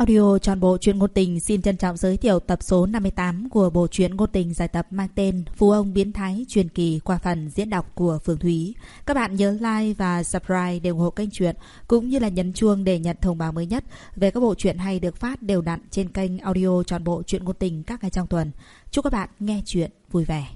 Audio tròn bộ truyện ngôn tình xin trân trọng giới thiệu tập số 58 của bộ truyện ngôn tình giải tập mang tên Phú ông biến thái truyền kỳ qua phần diễn đọc của Phương Thúy. Các bạn nhớ like và subscribe để ủng hộ kênh truyện cũng như là nhấn chuông để nhận thông báo mới nhất về các bộ truyện hay được phát đều đặn trên kênh audio tròn bộ truyện ngôn tình các ngày trong tuần. Chúc các bạn nghe truyện vui vẻ.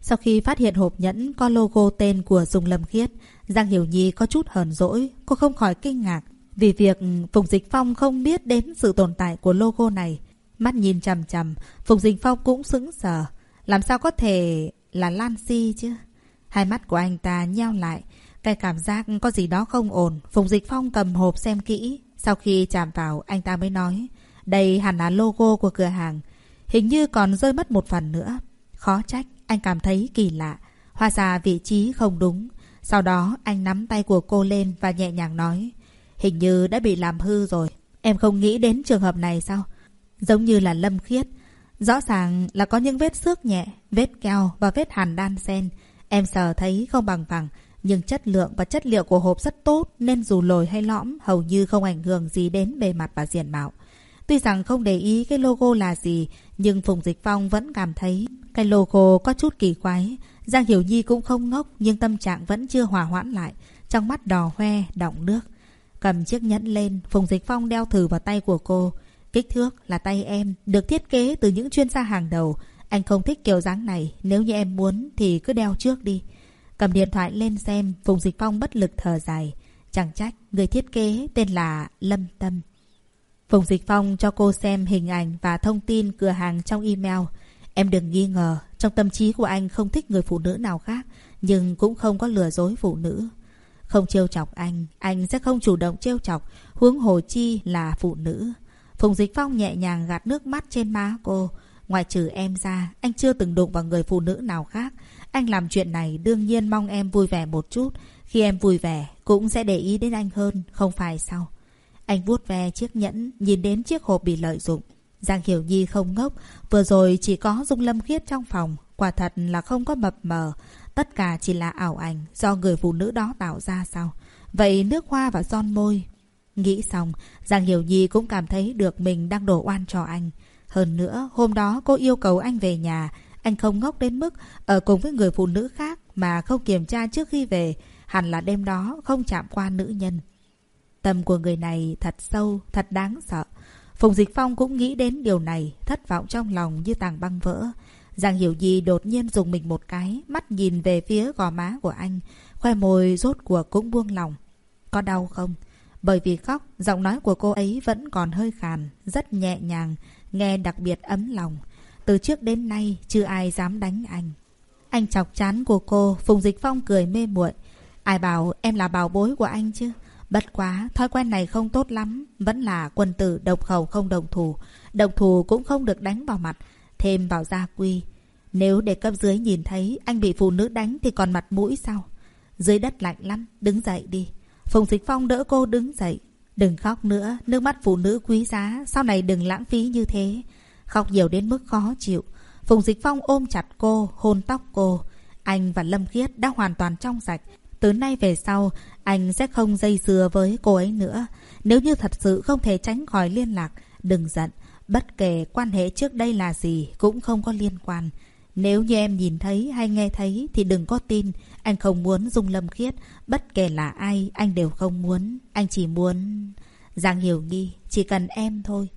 Sau khi phát hiện hộp nhẫn có logo tên của Dung Lâm Khiết, Giang Hiểu Nhi có chút hờn dỗi, cô không khỏi kinh ngạc vì việc Phùng Dịch Phong không biết đến sự tồn tại của logo này. Mắt nhìn chằm chằm, Phùng Dịch Phong cũng sững sờ. Làm sao có thể là Lan Si chứ? Hai mắt của anh ta nheo lại. Cái cảm giác có gì đó không ổn. Phùng Dịch Phong cầm hộp xem kỹ. Sau khi chạm vào, anh ta mới nói. Đây hẳn là logo của cửa hàng. Hình như còn rơi mất một phần nữa. Khó trách, anh cảm thấy kỳ lạ. Hoa ra vị trí không đúng. Sau đó anh nắm tay của cô lên và nhẹ nhàng nói. Hình như đã bị làm hư rồi. Em không nghĩ đến trường hợp này sao? Giống như là lâm khiết. Rõ ràng là có những vết xước nhẹ, vết keo và vết hàn đan sen. Em sờ thấy không bằng phẳng. Nhưng chất lượng và chất liệu của hộp rất tốt nên dù lồi hay lõm hầu như không ảnh hưởng gì đến bề mặt và diện mạo. Tuy rằng không để ý cái logo là gì, nhưng Phùng Dịch Phong vẫn cảm thấy cái logo có chút kỳ quái. Giang Hiểu Nhi cũng không ngốc nhưng tâm trạng vẫn chưa hòa hoãn lại. Trong mắt đỏ hoe, đọng nước. Cầm chiếc nhẫn lên, Phùng Dịch Phong đeo thử vào tay của cô. Kích thước là tay em, được thiết kế từ những chuyên gia hàng đầu. Anh không thích kiểu dáng này, nếu như em muốn thì cứ đeo trước đi. Cầm điện thoại lên xem, Phùng Dịch Phong bất lực thở dài. Chẳng trách, người thiết kế tên là Lâm Tâm. Phùng Dịch Phong cho cô xem hình ảnh và thông tin cửa hàng trong email. Em đừng nghi ngờ, trong tâm trí của anh không thích người phụ nữ nào khác, nhưng cũng không có lừa dối phụ nữ. Không trêu chọc anh, anh sẽ không chủ động trêu chọc, huống hồ chi là phụ nữ. Phùng Dịch Phong nhẹ nhàng gạt nước mắt trên má cô. Ngoài trừ em ra, anh chưa từng đụng vào người phụ nữ nào khác. Anh làm chuyện này đương nhiên mong em vui vẻ một chút. Khi em vui vẻ, cũng sẽ để ý đến anh hơn, không phải sao? Anh vuốt ve chiếc nhẫn, nhìn đến chiếc hộp bị lợi dụng. Giang Hiểu Nhi không ngốc, vừa rồi chỉ có Dung Lâm Khiết trong phòng, quả thật là không có mập mờ. Tất cả chỉ là ảo ảnh do người phụ nữ đó tạo ra sao? Vậy nước hoa và son môi? Nghĩ xong, Giang Hiểu Nhi cũng cảm thấy được mình đang đổ oan cho anh. Hơn nữa, hôm đó cô yêu cầu anh về nhà. Anh không ngốc đến mức ở cùng với người phụ nữ khác mà không kiểm tra trước khi về. Hẳn là đêm đó không chạm qua nữ nhân. Tâm của người này thật sâu, thật đáng sợ. Phùng Dịch Phong cũng nghĩ đến điều này, thất vọng trong lòng như tàng băng vỡ. Giang Hiểu Nhi đột nhiên dùng mình một cái, mắt nhìn về phía gò má của anh, khoe môi rốt cuộc cũng buông lòng. Có đau không? Bởi vì khóc, giọng nói của cô ấy vẫn còn hơi khàn, rất nhẹ nhàng, nghe đặc biệt ấm lòng. Từ trước đến nay, chưa ai dám đánh anh. Anh chọc chán của cô, Phùng Dịch Phong cười mê muội. Ai bảo em là bảo bối của anh chứ? Bất quá, thói quen này không tốt lắm. Vẫn là quân tử độc khẩu không đồng thủ Đồng thủ cũng không được đánh vào mặt. Thêm vào gia quy. Nếu để cấp dưới nhìn thấy anh bị phụ nữ đánh thì còn mặt mũi sao? Dưới đất lạnh lắm, đứng dậy đi. Phùng Dịch Phong đỡ cô đứng dậy. Đừng khóc nữa, nước mắt phụ nữ quý giá, sau này đừng lãng phí như thế. Khóc nhiều đến mức khó chịu. Phùng Dịch Phong ôm chặt cô, hôn tóc cô. Anh và Lâm Khiết đã hoàn toàn trong sạch. Từ nay về sau, anh sẽ không dây dưa với cô ấy nữa. Nếu như thật sự không thể tránh khỏi liên lạc, đừng giận. Bất kể quan hệ trước đây là gì cũng không có liên quan. Nếu như em nhìn thấy hay nghe thấy thì đừng có tin. Anh không muốn Dung Lâm Khiết. Bất kể là ai, anh đều không muốn. Anh chỉ muốn... Giang Hiểu Nghi, chỉ cần em thôi.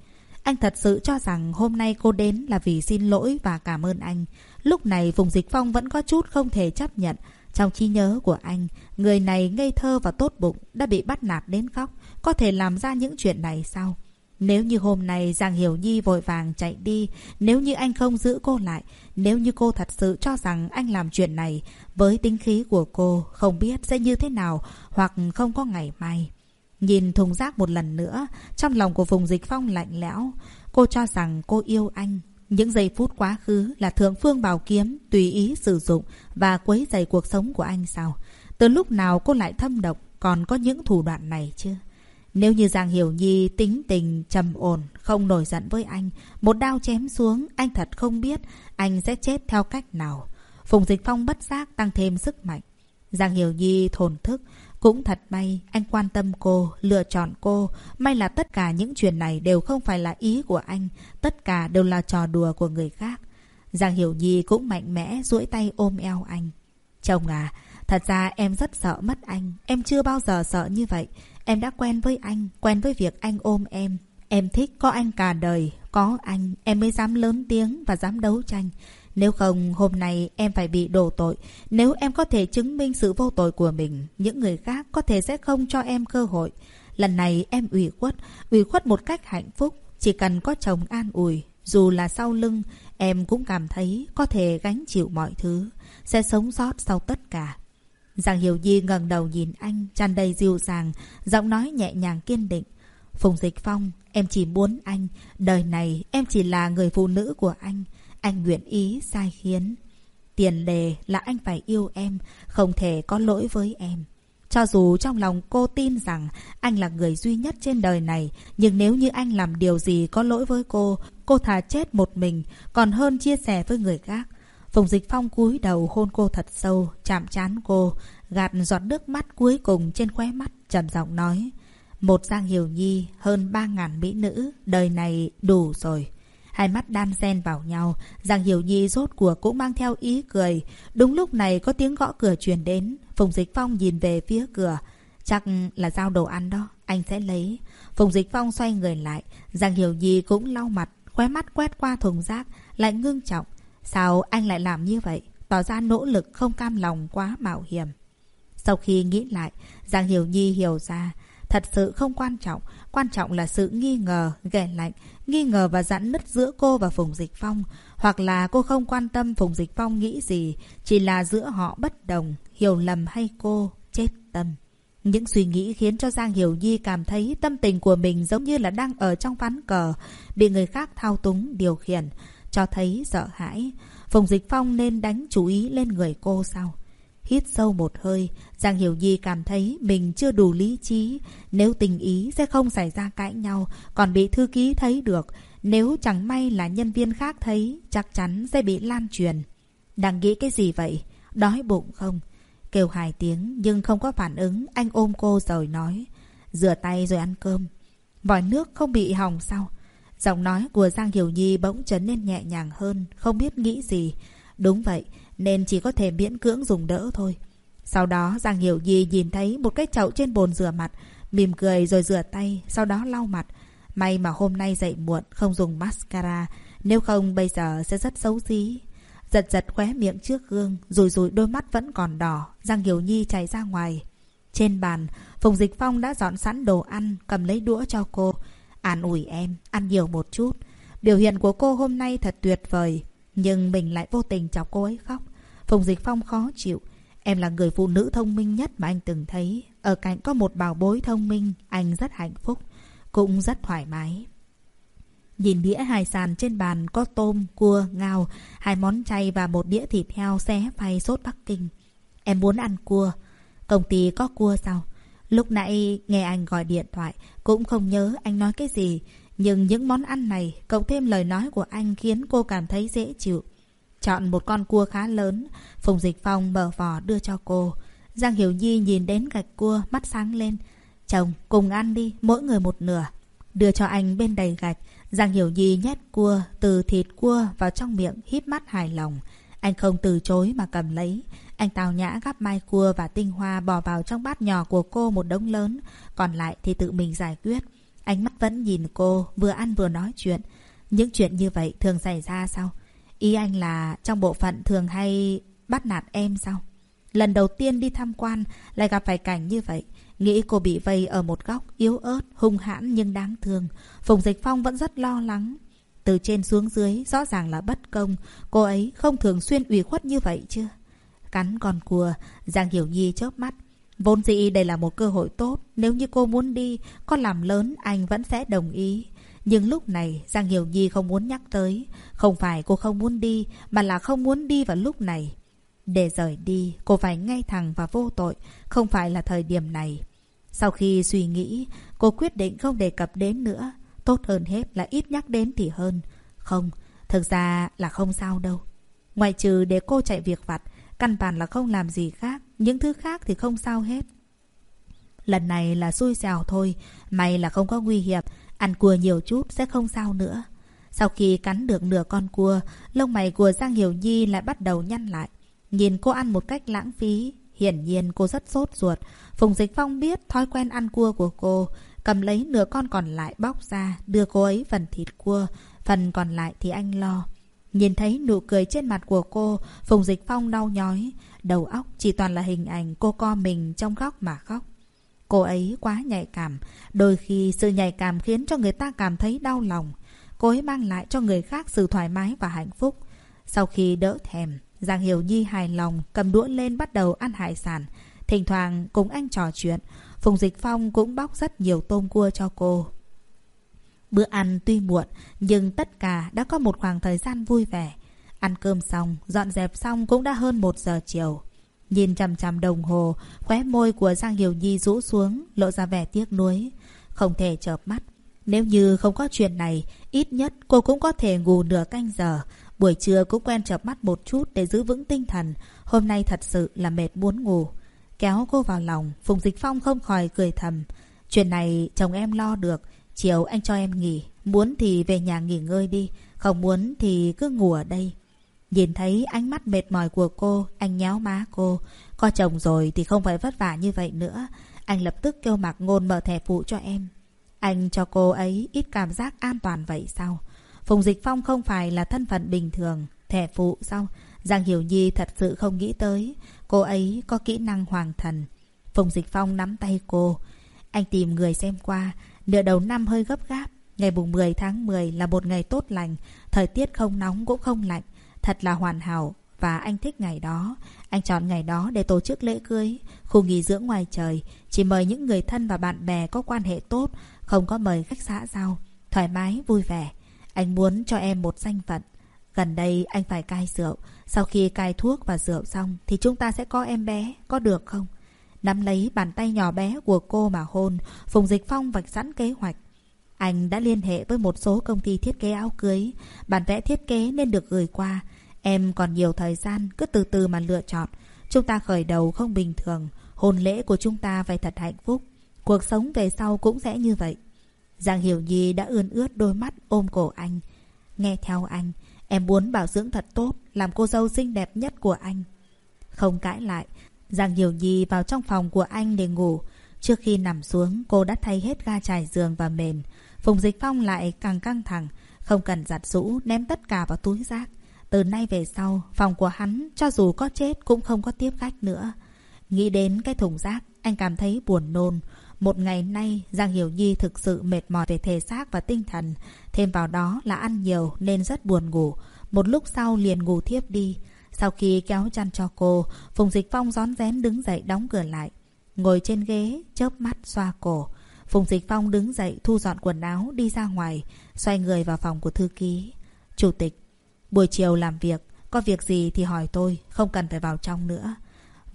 Anh thật sự cho rằng hôm nay cô đến là vì xin lỗi và cảm ơn anh. Lúc này Phùng Dịch Phong vẫn có chút không thể chấp nhận. Trong trí nhớ của anh, người này ngây thơ và tốt bụng, đã bị bắt nạt đến khóc. Có thể làm ra những chuyện này sao? Nếu như hôm nay Giang Hiểu Nhi vội vàng chạy đi, nếu như anh không giữ cô lại, nếu như cô thật sự cho rằng anh làm chuyện này, với tính khí của cô không biết sẽ như thế nào hoặc không có ngày mai. Nhìn thùng rác một lần nữa, trong lòng của Phùng Dịch Phong lạnh lẽo. Cô cho rằng cô yêu anh. Những giây phút quá khứ là thượng phương bảo kiếm, tùy ý sử dụng và quấy dày cuộc sống của anh sao? Từ lúc nào cô lại thâm độc, còn có những thủ đoạn này chưa? Nếu như Giang Hiểu Nhi tính tình trầm ổn, không nổi giận với anh, một đao chém xuống, anh thật không biết anh sẽ chết theo cách nào. Phùng Dịch Phong bất giác tăng thêm sức mạnh. Giang Hiểu Nhi thồn thức, Cũng thật may, anh quan tâm cô, lựa chọn cô. May là tất cả những chuyện này đều không phải là ý của anh. Tất cả đều là trò đùa của người khác. Giang Hiểu Nhi cũng mạnh mẽ duỗi tay ôm eo anh. Chồng à, thật ra em rất sợ mất anh. Em chưa bao giờ sợ như vậy. Em đã quen với anh, quen với việc anh ôm em. Em thích có anh cả đời, có anh, em mới dám lớn tiếng và dám đấu tranh. Nếu không, hôm nay em phải bị đổ tội. Nếu em có thể chứng minh sự vô tội của mình, những người khác có thể sẽ không cho em cơ hội. Lần này em ủy khuất, ủy khuất một cách hạnh phúc. Chỉ cần có chồng an ủi, dù là sau lưng, em cũng cảm thấy có thể gánh chịu mọi thứ, sẽ sống sót sau tất cả. Giang Hiểu di ngẩng đầu nhìn anh, tràn đầy dịu dàng, giọng nói nhẹ nhàng kiên định. Phùng Dịch Phong, em chỉ muốn anh, đời này em chỉ là người phụ nữ của anh. Anh nguyện ý sai khiến. Tiền đề là anh phải yêu em, không thể có lỗi với em. Cho dù trong lòng cô tin rằng anh là người duy nhất trên đời này, nhưng nếu như anh làm điều gì có lỗi với cô, cô thà chết một mình, còn hơn chia sẻ với người khác. Phùng Dịch Phong cúi đầu hôn cô thật sâu, chạm chán cô, gạt giọt nước mắt cuối cùng trên khóe mắt, trầm giọng nói. Một Giang Hiểu Nhi, hơn ba ngàn mỹ nữ, đời này đủ rồi. Hai mắt đan xen vào nhau, Giang Hiểu Nhi rốt cuộc cũng mang theo ý cười. Đúng lúc này có tiếng gõ cửa truyền đến. Phùng Dịch Phong nhìn về phía cửa. Chắc là giao đồ ăn đó, anh sẽ lấy. Phùng Dịch Phong xoay người lại. Giang Hiểu Nhi cũng lau mặt, khóe mắt quét qua thùng rác, lại ngưng trọng. Sao anh lại làm như vậy? Tỏ ra nỗ lực không cam lòng quá mạo hiểm. Sau khi nghĩ lại, Giang Hiểu Nhi hiểu ra, thật sự không quan trọng. Quan trọng là sự nghi ngờ, ghẻ lạnh, nghi ngờ và giãn nứt giữa cô và Phùng Dịch Phong. Hoặc là cô không quan tâm Phùng Dịch Phong nghĩ gì, chỉ là giữa họ bất đồng, hiểu lầm hay cô, chết tâm. Những suy nghĩ khiến cho Giang Hiểu Nhi cảm thấy tâm tình của mình giống như là đang ở trong ván cờ, bị người khác thao túng, điều khiển, cho thấy sợ hãi. Phùng Dịch Phong nên đánh chú ý lên người cô sao? Hít sâu một hơi, Giang Hiểu Nhi cảm thấy mình chưa đủ lý trí. Nếu tình ý sẽ không xảy ra cãi nhau, còn bị thư ký thấy được. Nếu chẳng may là nhân viên khác thấy, chắc chắn sẽ bị lan truyền. Đang nghĩ cái gì vậy? Đói bụng không? Kêu hai tiếng nhưng không có phản ứng, anh ôm cô rồi nói. Rửa tay rồi ăn cơm. Vòi nước không bị hỏng sao? Giọng nói của Giang Hiểu Nhi bỗng trở nên nhẹ nhàng hơn, không biết nghĩ gì. Đúng vậy, nên chỉ có thể miễn cưỡng dùng đỡ thôi. Sau đó Giang Hiểu Nhi nhìn thấy một cái chậu trên bồn rửa mặt, mỉm cười rồi rửa tay, sau đó lau mặt. May mà hôm nay dậy muộn không dùng mascara, nếu không bây giờ sẽ rất xấu xí. Giật giật khóe miệng trước gương, rồi rồi đôi mắt vẫn còn đỏ, Giang Hiểu Nhi chạy ra ngoài. Trên bàn, Phùng Dịch Phong đã dọn sẵn đồ ăn, cầm lấy đũa cho cô. An ủi em, ăn nhiều một chút. Biểu hiện của cô hôm nay thật tuyệt vời. Nhưng mình lại vô tình chọc cô ấy khóc. Phùng Dịch Phong khó chịu. Em là người phụ nữ thông minh nhất mà anh từng thấy. Ở cạnh có một bảo bối thông minh, anh rất hạnh phúc. Cũng rất thoải mái. Nhìn đĩa hải sản trên bàn có tôm, cua, ngao, hai món chay và một đĩa thịt heo xé phay sốt Bắc Kinh. Em muốn ăn cua. Công ty có cua sao? Lúc nãy nghe anh gọi điện thoại, cũng không nhớ anh nói cái gì. Nhưng những món ăn này, cộng thêm lời nói của anh khiến cô cảm thấy dễ chịu. Chọn một con cua khá lớn, Phùng Dịch Phong mở vỏ đưa cho cô. Giang Hiểu Nhi nhìn đến gạch cua, mắt sáng lên. Chồng, cùng ăn đi, mỗi người một nửa. Đưa cho anh bên đầy gạch, Giang Hiểu Nhi nhét cua từ thịt cua vào trong miệng, híp mắt hài lòng. Anh không từ chối mà cầm lấy. Anh tào nhã gắp mai cua và tinh hoa bỏ vào trong bát nhỏ của cô một đống lớn. Còn lại thì tự mình giải quyết. Ánh mắt vẫn nhìn cô, vừa ăn vừa nói chuyện. Những chuyện như vậy thường xảy ra sao? Ý anh là trong bộ phận thường hay bắt nạt em sao? Lần đầu tiên đi tham quan lại gặp phải cảnh như vậy. Nghĩ cô bị vây ở một góc yếu ớt, hung hãn nhưng đáng thương. Phùng Dịch Phong vẫn rất lo lắng. Từ trên xuống dưới rõ ràng là bất công. Cô ấy không thường xuyên ủy khuất như vậy chưa? Cắn con cua, Giang Hiểu Nhi chớp mắt. Vốn dĩ đây là một cơ hội tốt. Nếu như cô muốn đi, con làm lớn anh vẫn sẽ đồng ý. Nhưng lúc này Giang Hiểu Nhi không muốn nhắc tới. Không phải cô không muốn đi, mà là không muốn đi vào lúc này. Để rời đi, cô phải ngay thẳng và vô tội, không phải là thời điểm này. Sau khi suy nghĩ, cô quyết định không đề cập đến nữa. Tốt hơn hết là ít nhắc đến thì hơn. Không, thực ra là không sao đâu. Ngoài trừ để cô chạy việc vặt, căn bản là không làm gì khác. Những thứ khác thì không sao hết. Lần này là xui xẻo thôi. May là không có nguy hiểm. Ăn cua nhiều chút sẽ không sao nữa. Sau khi cắn được nửa con cua, lông mày của Giang Hiểu Nhi lại bắt đầu nhăn lại. Nhìn cô ăn một cách lãng phí. Hiển nhiên cô rất sốt ruột. Phùng Dịch Phong biết thói quen ăn cua của cô. Cầm lấy nửa con còn lại bóc ra, đưa cô ấy phần thịt cua. Phần còn lại thì anh lo. Nhìn thấy nụ cười trên mặt của cô, Phùng Dịch Phong đau nhói. Đầu óc chỉ toàn là hình ảnh cô co mình trong góc mà khóc. Cô ấy quá nhạy cảm. Đôi khi sự nhạy cảm khiến cho người ta cảm thấy đau lòng. Cô ấy mang lại cho người khác sự thoải mái và hạnh phúc. Sau khi đỡ thèm, Giang Hiểu Nhi hài lòng cầm đũa lên bắt đầu ăn hải sản. Thỉnh thoảng cùng anh trò chuyện. Phùng Dịch Phong cũng bóc rất nhiều tôm cua cho cô. Bữa ăn tuy muộn, nhưng tất cả đã có một khoảng thời gian vui vẻ. Ăn cơm xong, dọn dẹp xong cũng đã hơn một giờ chiều. Nhìn chằm chằm đồng hồ, khóe môi của Giang Hiểu Nhi rũ xuống, lộ ra vẻ tiếc nuối. Không thể chợp mắt. Nếu như không có chuyện này, ít nhất cô cũng có thể ngủ nửa canh giờ. Buổi trưa cũng quen chợp mắt một chút để giữ vững tinh thần. Hôm nay thật sự là mệt muốn ngủ. Kéo cô vào lòng, Phùng Dịch Phong không khỏi cười thầm. Chuyện này chồng em lo được. Chiều anh cho em nghỉ. Muốn thì về nhà nghỉ ngơi đi. Không muốn thì cứ ngủ ở đây. Nhìn thấy ánh mắt mệt mỏi của cô, anh nhéo má cô. Có chồng rồi thì không phải vất vả như vậy nữa. Anh lập tức kêu Mạc Ngôn mở thẻ phụ cho em. Anh cho cô ấy ít cảm giác an toàn vậy sao? Phùng Dịch Phong không phải là thân phận bình thường. Thẻ phụ sao? Giang Hiểu Nhi thật sự không nghĩ tới. Cô ấy có kỹ năng hoàng thần. Phùng Dịch Phong nắm tay cô. Anh tìm người xem qua. Nửa đầu năm hơi gấp gáp. Ngày mùng 10 tháng 10 là một ngày tốt lành. Thời tiết không nóng cũng không lạnh. Thật là hoàn hảo. Và anh thích ngày đó. Anh chọn ngày đó để tổ chức lễ cưới. Khu nghỉ dưỡng ngoài trời. Chỉ mời những người thân và bạn bè có quan hệ tốt. Không có mời khách xã giao. Thoải mái, vui vẻ. Anh muốn cho em một danh phận. Gần đây anh phải cai rượu. Sau khi cai thuốc và rượu xong thì chúng ta sẽ có em bé. Có được không? Nắm lấy bàn tay nhỏ bé của cô mà hôn. Phùng Dịch Phong vạch sẵn kế hoạch. Anh đã liên hệ với một số công ty thiết kế áo cưới. Bản vẽ thiết kế nên được gửi qua. Em còn nhiều thời gian, cứ từ từ mà lựa chọn. Chúng ta khởi đầu không bình thường. Hôn lễ của chúng ta phải thật hạnh phúc. Cuộc sống về sau cũng sẽ như vậy. Giang Hiểu Nhi đã ươn ướt đôi mắt ôm cổ anh. Nghe theo anh, em muốn bảo dưỡng thật tốt, làm cô dâu xinh đẹp nhất của anh. Không cãi lại, Giang Hiểu Nhi vào trong phòng của anh để ngủ. Trước khi nằm xuống, cô đã thay hết ga trải giường và mền. Phùng Dịch Phong lại càng căng thẳng, không cần giặt rũ, ném tất cả vào túi rác. Từ nay về sau, phòng của hắn, cho dù có chết cũng không có tiếp khách nữa. Nghĩ đến cái thùng rác, anh cảm thấy buồn nôn. Một ngày nay, Giang Hiểu Nhi thực sự mệt mỏi về thể xác và tinh thần. Thêm vào đó là ăn nhiều nên rất buồn ngủ. Một lúc sau liền ngủ thiếp đi. Sau khi kéo chăn cho cô, Phùng Dịch Phong rón rén đứng dậy đóng cửa lại. Ngồi trên ghế, chớp mắt xoa cổ. Phùng Dịch Phong đứng dậy thu dọn quần áo đi ra ngoài, xoay người vào phòng của thư ký. Chủ tịch, buổi chiều làm việc, có việc gì thì hỏi tôi, không cần phải vào trong nữa.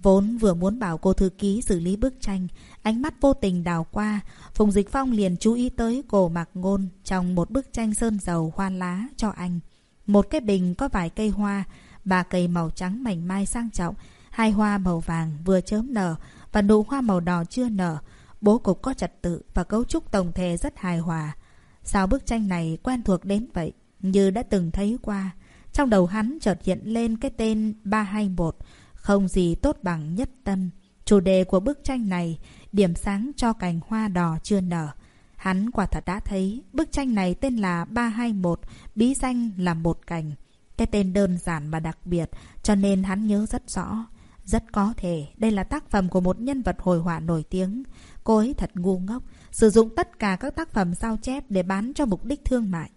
Vốn vừa muốn bảo cô thư ký xử lý bức tranh, ánh mắt vô tình đào qua, Phùng Dịch Phong liền chú ý tới cổ mặc ngôn trong một bức tranh sơn dầu hoa lá cho anh. Một cái bình có vài cây hoa, ba cây màu trắng mảnh mai sang trọng, hai hoa màu vàng vừa chớm nở và nụ hoa màu đỏ chưa nở. Bố cục có trật tự và cấu trúc tổng thể rất hài hòa. Sao bức tranh này quen thuộc đến vậy, như đã từng thấy qua. Trong đầu hắn chợt hiện lên cái tên 321, không gì tốt bằng nhất tâm. Chủ đề của bức tranh này, điểm sáng cho cành hoa đỏ chưa nở. Hắn quả thật đã thấy bức tranh này tên là 321, bí danh là một cành. Cái tên đơn giản mà đặc biệt, cho nên hắn nhớ rất rõ. Rất có thể đây là tác phẩm của một nhân vật hồi họa nổi tiếng. Cô ấy thật ngu ngốc, sử dụng tất cả các tác phẩm sao chép để bán cho mục đích thương mại.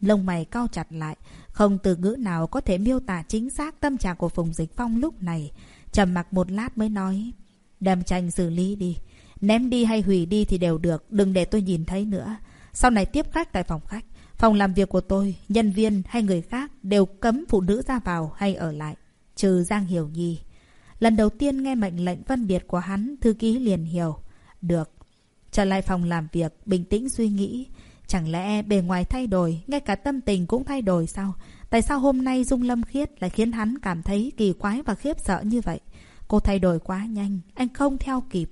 Lông mày cau chặt lại, không từ ngữ nào có thể miêu tả chính xác tâm trạng của Phùng Dịch Phong lúc này. trầm mặc một lát mới nói, đem tranh xử lý đi. Ném đi hay hủy đi thì đều được, đừng để tôi nhìn thấy nữa. Sau này tiếp khách tại phòng khách, phòng làm việc của tôi, nhân viên hay người khác đều cấm phụ nữ ra vào hay ở lại, trừ Giang Hiểu Nhi. Lần đầu tiên nghe mệnh lệnh phân biệt của hắn, thư ký liền hiểu. Được. Trở lại phòng làm việc, bình tĩnh suy nghĩ. Chẳng lẽ bề ngoài thay đổi, ngay cả tâm tình cũng thay đổi sao? Tại sao hôm nay Dung Lâm Khiết lại khiến hắn cảm thấy kỳ quái và khiếp sợ như vậy? Cô thay đổi quá nhanh, anh không theo kịp.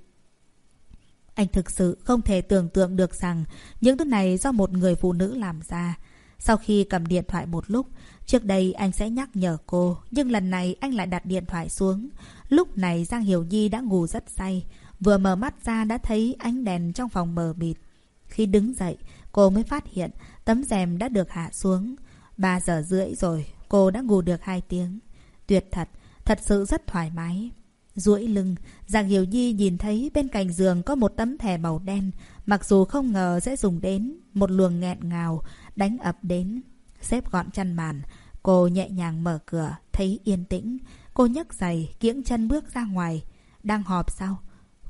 Anh thực sự không thể tưởng tượng được rằng những thứ này do một người phụ nữ làm ra. Sau khi cầm điện thoại một lúc, trước đây anh sẽ nhắc nhở cô, nhưng lần này anh lại đặt điện thoại xuống. Lúc này Giang Hiểu Nhi đã ngủ rất say, vừa mở mắt ra đã thấy ánh đèn trong phòng mờ mịt. Khi đứng dậy, cô mới phát hiện tấm rèm đã được hạ xuống. 3 giờ rưỡi rồi, cô đã ngủ được 2 tiếng. Tuyệt thật, thật sự rất thoải mái duỗi lưng, Giang Hiểu Nhi nhìn thấy bên cạnh giường có một tấm thẻ màu đen, mặc dù không ngờ sẽ dùng đến, một luồng nghẹn ngào, đánh ập đến. Xếp gọn chăn màn, cô nhẹ nhàng mở cửa, thấy yên tĩnh. Cô nhấc giày, kiễng chân bước ra ngoài. Đang họp sao?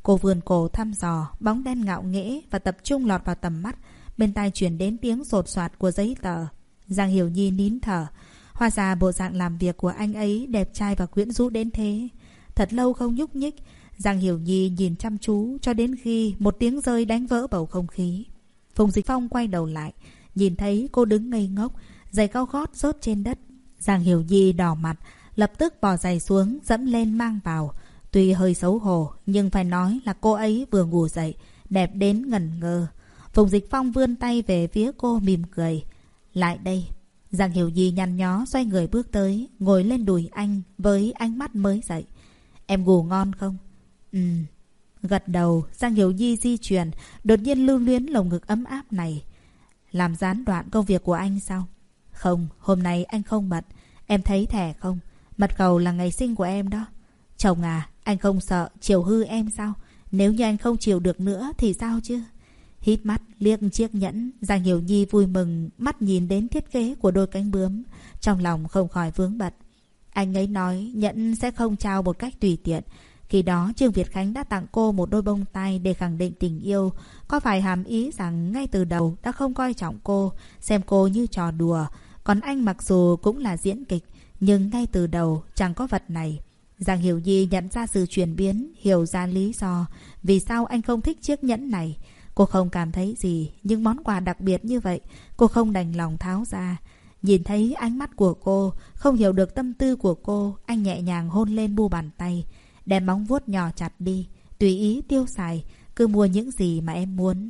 Cô vươn cổ thăm dò, bóng đen ngạo nghễ và tập trung lọt vào tầm mắt. Bên tai truyền đến tiếng sột soạt của giấy tờ. Giang Hiểu Nhi nín thở. hoa ra bộ dạng làm việc của anh ấy đẹp trai và quyến rũ đến thế. Thật lâu không nhúc nhích, Giang Hiểu Nhi nhìn chăm chú cho đến khi một tiếng rơi đánh vỡ bầu không khí. Phùng Dịch Phong quay đầu lại, nhìn thấy cô đứng ngây ngốc, giày cao gót rớt trên đất. Giang Hiểu Nhi đỏ mặt, lập tức bỏ giày xuống, dẫm lên mang vào. Tuy hơi xấu hổ, nhưng phải nói là cô ấy vừa ngủ dậy, đẹp đến ngẩn ngơ. Phùng Dịch Phong vươn tay về phía cô mỉm cười. Lại đây. Giang Hiểu Nhi nhăn nhó xoay người bước tới, ngồi lên đùi anh với ánh mắt mới dậy. Em ngủ ngon không? Ừ. Gật đầu, Giang Hiểu Nhi di chuyển, đột nhiên lưu luyến lồng ngực ấm áp này. Làm gián đoạn công việc của anh sao? Không, hôm nay anh không bận. Em thấy thẻ không? Mật cầu là ngày sinh của em đó. Chồng à, anh không sợ chiều hư em sao? Nếu như anh không chiều được nữa thì sao chứ? Hít mắt, liếc chiếc nhẫn, Giang Hiểu Nhi vui mừng, mắt nhìn đến thiết kế của đôi cánh bướm. Trong lòng không khỏi vướng bật. Anh ấy nói nhẫn sẽ không trao một cách tùy tiện. Khi đó Trương Việt Khánh đã tặng cô một đôi bông tai để khẳng định tình yêu. Có phải hàm ý rằng ngay từ đầu đã không coi trọng cô, xem cô như trò đùa. Còn anh mặc dù cũng là diễn kịch, nhưng ngay từ đầu chẳng có vật này. Giang Hiểu Nhi nhận ra sự chuyển biến, hiểu ra lý do vì sao anh không thích chiếc nhẫn này. Cô không cảm thấy gì, nhưng món quà đặc biệt như vậy, cô không đành lòng tháo ra. Nhìn thấy ánh mắt của cô, không hiểu được tâm tư của cô, anh nhẹ nhàng hôn lên bu bàn tay, đem móng vuốt nhỏ chặt đi, tùy ý tiêu xài, cứ mua những gì mà em muốn.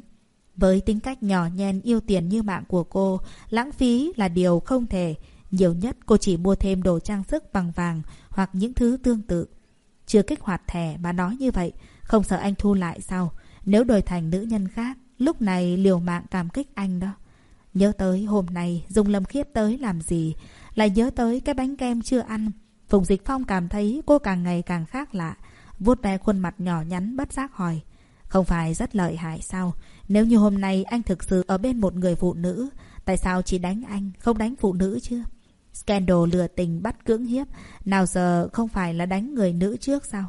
Với tính cách nhỏ nhen yêu tiền như mạng của cô, lãng phí là điều không thể. Nhiều nhất cô chỉ mua thêm đồ trang sức bằng vàng hoặc những thứ tương tự. Chưa kích hoạt thẻ mà nói như vậy, không sợ anh thu lại sao? Nếu đổi thành nữ nhân khác, lúc này liều mạng cảm kích anh đó. Nhớ tới hôm nay Dung Lâm Khiết tới làm gì? Lại nhớ tới cái bánh kem chưa ăn. Phùng Dịch Phong cảm thấy cô càng ngày càng khác lạ. Vuốt ve khuôn mặt nhỏ nhắn bất giác hỏi, Không phải rất lợi hại sao? Nếu như hôm nay anh thực sự ở bên một người phụ nữ, Tại sao chỉ đánh anh, Không đánh phụ nữ chứ? Scandal lừa tình bắt cưỡng hiếp. Nào giờ không phải là đánh người nữ trước sao?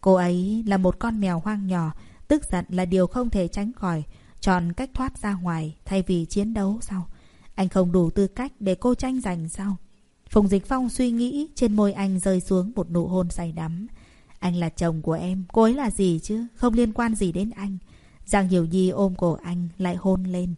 Cô ấy là một con mèo hoang nhỏ, Tức giận là điều không thể tránh khỏi. Chọn cách thoát ra ngoài thay vì chiến đấu sao? Anh không đủ tư cách để cô tranh giành sao? Phùng Dịch Phong suy nghĩ trên môi anh rơi xuống một nụ hôn say đắm. Anh là chồng của em, cô ấy là gì chứ? Không liên quan gì đến anh. Giang Hiểu Nhi ôm cổ anh lại hôn lên.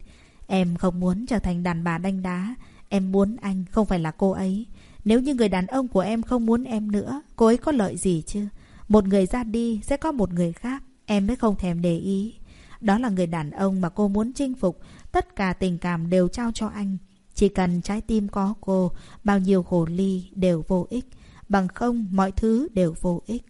Em không muốn trở thành đàn bà đanh đá. Em muốn anh không phải là cô ấy. Nếu như người đàn ông của em không muốn em nữa, cô ấy có lợi gì chứ? Một người ra đi sẽ có một người khác. Em mới không thèm để ý. Đó là người đàn ông mà cô muốn chinh phục. Tất cả tình cảm đều trao cho anh. Chỉ cần trái tim có cô, bao nhiêu hồ ly đều vô ích. Bằng không, mọi thứ đều vô ích.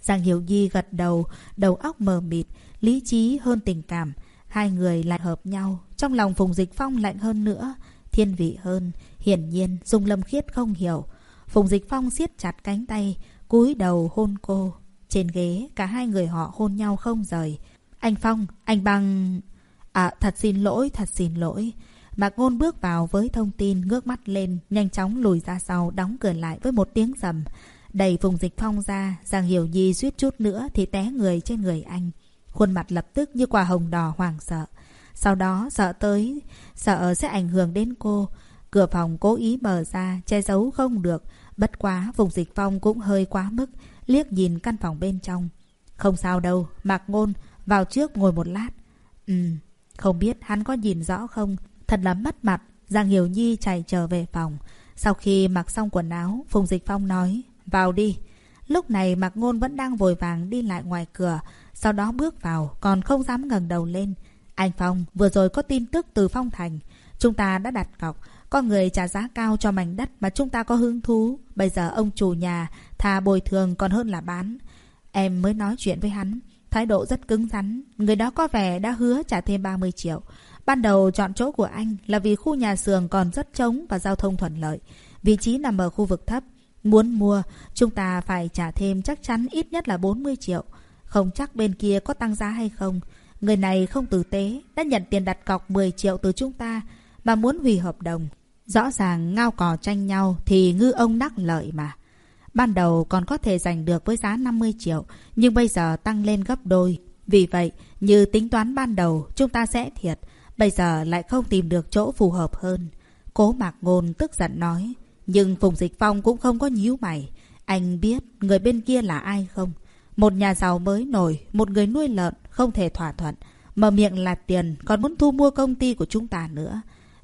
Giang Hiểu Nhi gật đầu, đầu óc mờ mịt, lý trí hơn tình cảm. Hai người lại hợp nhau. Trong lòng Phùng Dịch Phong lạnh hơn nữa, thiên vị hơn. Hiển nhiên, Dung Lâm Khiết không hiểu. Phùng Dịch Phong siết chặt cánh tay, cúi đầu hôn cô. Trên ghế, cả hai người họ hôn nhau không rời. Anh Phong, anh bằng... À, thật xin lỗi, thật xin lỗi. Mạc Ngôn bước vào với thông tin, ngước mắt lên, nhanh chóng lùi ra sau, đóng cửa lại với một tiếng rầm. Đẩy vùng dịch phong ra, Giang Hiểu Nhi suýt chút nữa thì té người trên người anh. Khuôn mặt lập tức như quả hồng đỏ hoảng sợ. Sau đó sợ tới, sợ sẽ ảnh hưởng đến cô. Cửa phòng cố ý mở ra, che giấu không được. Bất quá, vùng dịch phong cũng hơi quá mức, liếc nhìn căn phòng bên trong. Không sao đâu, Mạc Ngôn, vào trước ngồi một lát. Ừ, không biết hắn có nhìn rõ không? Thật là mất mặt. Giang Hiểu Nhi chạy trở về phòng. Sau khi mặc xong quần áo, Phùng Dịch Phong nói, vào đi. Lúc này Mạc Ngôn vẫn đang vội vàng đi lại ngoài cửa, sau đó bước vào, còn không dám ngẩng đầu lên. Anh Phong, vừa rồi có tin tức từ Phong Thành. Chúng ta đã đặt cọc, có người trả giá cao cho mảnh đất mà chúng ta có hứng thú. Bây giờ ông chủ nhà thà bồi thường còn hơn là bán. Em mới nói chuyện với hắn. Thái độ rất cứng rắn. Người đó có vẻ đã hứa trả thêm 30 triệu. Ban đầu chọn chỗ của anh là vì khu nhà xưởng còn rất trống và giao thông thuận lợi. Vị trí nằm ở khu vực thấp. Muốn mua, chúng ta phải trả thêm chắc chắn ít nhất là 40 triệu. Không chắc bên kia có tăng giá hay không. Người này không tử tế, đã nhận tiền đặt cọc 10 triệu từ chúng ta, mà muốn hủy hợp đồng. Rõ ràng ngao cò tranh nhau thì ngư ông đắc lợi mà. Ban đầu còn có thể giành được với giá 50 triệu, nhưng bây giờ tăng lên gấp đôi. Vì vậy, như tính toán ban đầu, chúng ta sẽ thiệt. Bây giờ lại không tìm được chỗ phù hợp hơn. Cố mạc ngôn tức giận nói. Nhưng Phùng Dịch Phong cũng không có nhíu mày. Anh biết người bên kia là ai không? Một nhà giàu mới nổi, một người nuôi lợn, không thể thỏa thuận. Mở miệng là tiền, còn muốn thu mua công ty của chúng ta nữa.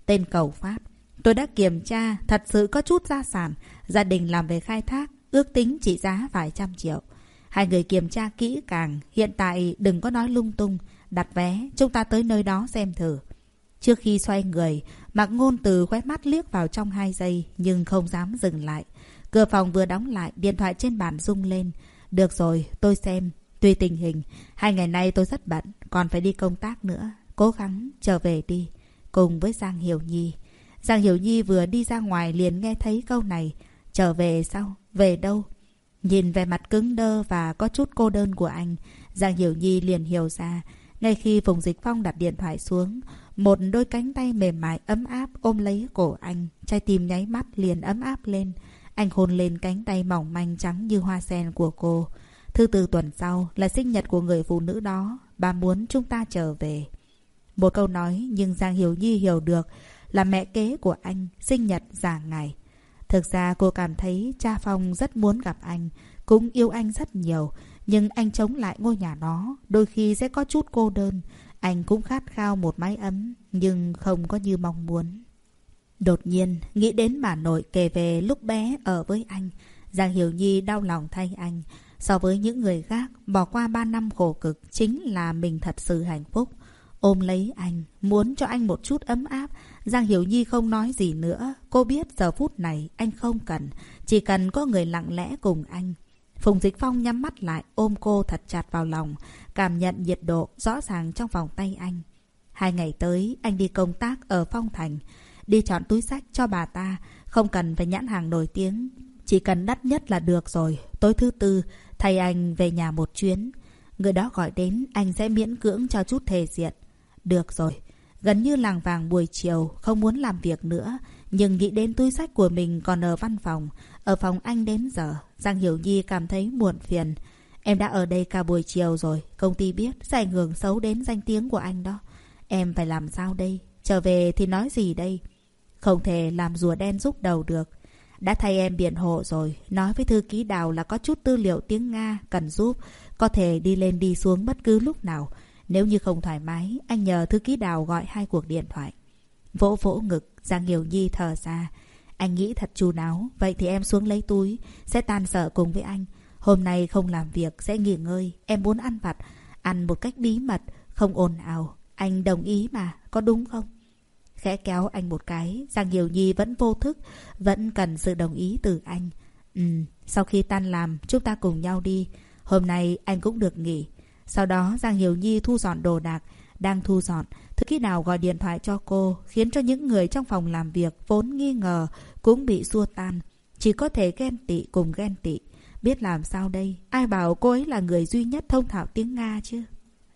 Tên cầu Pháp. Tôi đã kiểm tra, thật sự có chút gia sản. Gia đình làm về khai thác, ước tính trị giá vài trăm triệu. Hai người kiểm tra kỹ càng, hiện tại đừng có nói lung tung. Đặt vé, chúng ta tới nơi đó xem thử. Trước khi xoay người, Mạc Ngôn từ khóe mắt liếc vào trong hai giây, nhưng không dám dừng lại. Cửa phòng vừa đóng lại, điện thoại trên bàn rung lên. Được rồi, tôi xem. Tùy tình hình, hai ngày nay tôi rất bận, còn phải đi công tác nữa. Cố gắng trở về đi. Cùng với Giang Hiểu Nhi. Giang Hiểu Nhi vừa đi ra ngoài liền nghe thấy câu này. Trở về sau. Về đâu? Nhìn về mặt cứng đơ và có chút cô đơn của anh, Giang Hiểu Nhi liền hiểu ra. Ngay khi Phùng Dịch Phong đặt điện thoại xuống, một đôi cánh tay mềm mại ấm áp ôm lấy cổ anh. Trái tim nháy mắt liền ấm áp lên. Anh hôn lên cánh tay mỏng manh trắng như hoa sen của cô. Thứ tư tuần sau là sinh nhật của người phụ nữ đó. Bà muốn chúng ta trở về. Một câu nói nhưng Giang Hiểu Nhi hiểu được là mẹ kế của anh sinh nhật giả ngày. Thực ra cô cảm thấy cha Phong rất muốn gặp anh, cũng yêu anh rất nhiều. Nhưng anh chống lại ngôi nhà đó, đôi khi sẽ có chút cô đơn. Anh cũng khát khao một mái ấm, nhưng không có như mong muốn. Đột nhiên, nghĩ đến bà nội kể về lúc bé ở với anh. Giang Hiểu Nhi đau lòng thay anh. So với những người khác, bỏ qua ba năm khổ cực chính là mình thật sự hạnh phúc. Ôm lấy anh, muốn cho anh một chút ấm áp. Giang Hiểu Nhi không nói gì nữa. Cô biết giờ phút này anh không cần. Chỉ cần có người lặng lẽ cùng anh. Phùng Dịch Phong nhắm mắt lại, ôm cô thật chặt vào lòng. Cảm nhận nhiệt độ rõ ràng trong vòng tay anh. Hai ngày tới, anh đi công tác ở Phong Thành. Đi chọn túi sách cho bà ta. Không cần phải nhãn hàng nổi tiếng. Chỉ cần đắt nhất là được rồi. Tối thứ tư, thầy anh về nhà một chuyến. Người đó gọi đến, anh sẽ miễn cưỡng cho chút thể diện. Được rồi. Gần như làng vàng buổi chiều, không muốn làm việc nữa. Nhưng nghĩ đến túi sách của mình còn ở văn phòng. Ở phòng anh đến giờ, Giang Hiểu Nhi cảm thấy muộn phiền. Em đã ở đây cả buổi chiều rồi. Công ty biết sẽ ảnh hưởng xấu đến danh tiếng của anh đó. Em phải làm sao đây? Trở về thì nói gì đây? Không thể làm rùa đen rút đầu được. Đã thay em biện hộ rồi. Nói với thư ký đào là có chút tư liệu tiếng Nga cần giúp. Có thể đi lên đi xuống bất cứ lúc nào. Nếu như không thoải mái, anh nhờ thư ký đào gọi hai cuộc điện thoại. Vỗ vỗ ngực, Giang Hiểu Nhi thở ra. Anh nghĩ thật chu đáo. Vậy thì em xuống lấy túi. Sẽ tan sở cùng với anh. Hôm nay không làm việc, sẽ nghỉ ngơi. Em muốn ăn vặt. Ăn một cách bí mật, không ồn ào. Anh đồng ý mà, có đúng không? Khẽ kéo anh một cái, Giang Hiểu Nhi vẫn vô thức, vẫn cần sự đồng ý từ anh. Ừ, sau khi tan làm, chúng ta cùng nhau đi. Hôm nay anh cũng được nghỉ. Sau đó Giang Hiểu Nhi thu dọn đồ đạc, đang thu dọn. thứ khi nào gọi điện thoại cho cô, khiến cho những người trong phòng làm việc vốn nghi ngờ cũng bị xua tan. Chỉ có thể ghen tị cùng ghen tị. Biết làm sao đây? Ai bảo cô ấy là người duy nhất thông thạo tiếng Nga chứ?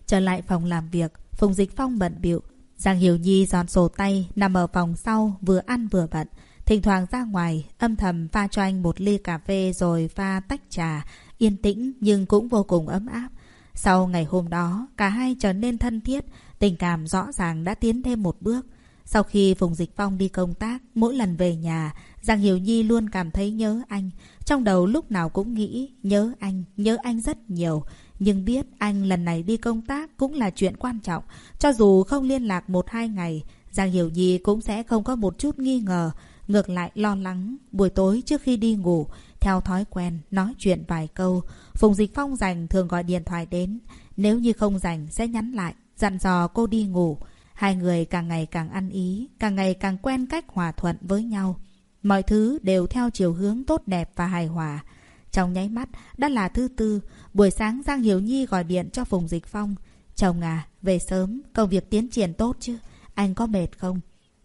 Trở lại phòng làm việc, Phùng Dịch Phong bận biệu Giang Hiểu Nhi dọn sổ tay, nằm ở phòng sau, vừa ăn vừa bận. Thỉnh thoảng ra ngoài, âm thầm pha cho anh một ly cà phê rồi pha tách trà, yên tĩnh nhưng cũng vô cùng ấm áp. Sau ngày hôm đó, cả hai trở nên thân thiết, tình cảm rõ ràng đã tiến thêm một bước. Sau khi Phùng Dịch Phong đi công tác, mỗi lần về nhà, Giang Hiểu Nhi luôn cảm thấy nhớ anh. Trong đầu lúc nào cũng nghĩ nhớ anh, nhớ anh rất nhiều. Nhưng biết anh lần này đi công tác cũng là chuyện quan trọng. Cho dù không liên lạc một hai ngày, Giang Hiểu Nhi cũng sẽ không có một chút nghi ngờ. ngược lại lo lắng. Buổi tối trước khi đi ngủ, theo thói quen, nói chuyện vài câu. Phùng Dịch Phong rảnh thường gọi điện thoại đến. Nếu như không rảnh sẽ nhắn lại, dặn dò cô đi ngủ. Hai người càng ngày càng ăn ý, càng ngày càng quen cách hòa thuận với nhau. Mọi thứ đều theo chiều hướng tốt đẹp và hài hòa. Trong nháy mắt, đã là thứ tư, buổi sáng Giang Hiểu Nhi gọi điện cho Phùng Dịch Phong. Chồng à, về sớm, công việc tiến triển tốt chứ? Anh có mệt không?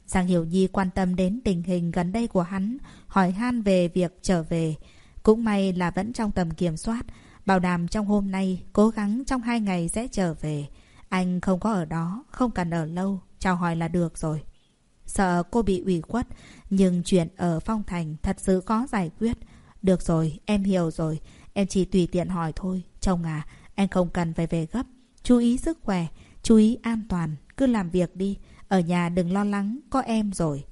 Giang Hiểu Nhi quan tâm đến tình hình gần đây của hắn, hỏi han về việc trở về. Cũng may là vẫn trong tầm kiểm soát, bảo đảm trong hôm nay, cố gắng trong hai ngày sẽ trở về. Anh không có ở đó, không cần ở lâu, chào hỏi là được rồi. Sợ cô bị ủy khuất, nhưng chuyện ở Phong Thành thật sự có giải quyết. Được rồi, em hiểu rồi, em chỉ tùy tiện hỏi thôi. Chồng à, anh không cần phải về gấp. Chú ý sức khỏe, chú ý an toàn, cứ làm việc đi. Ở nhà đừng lo lắng, có em rồi.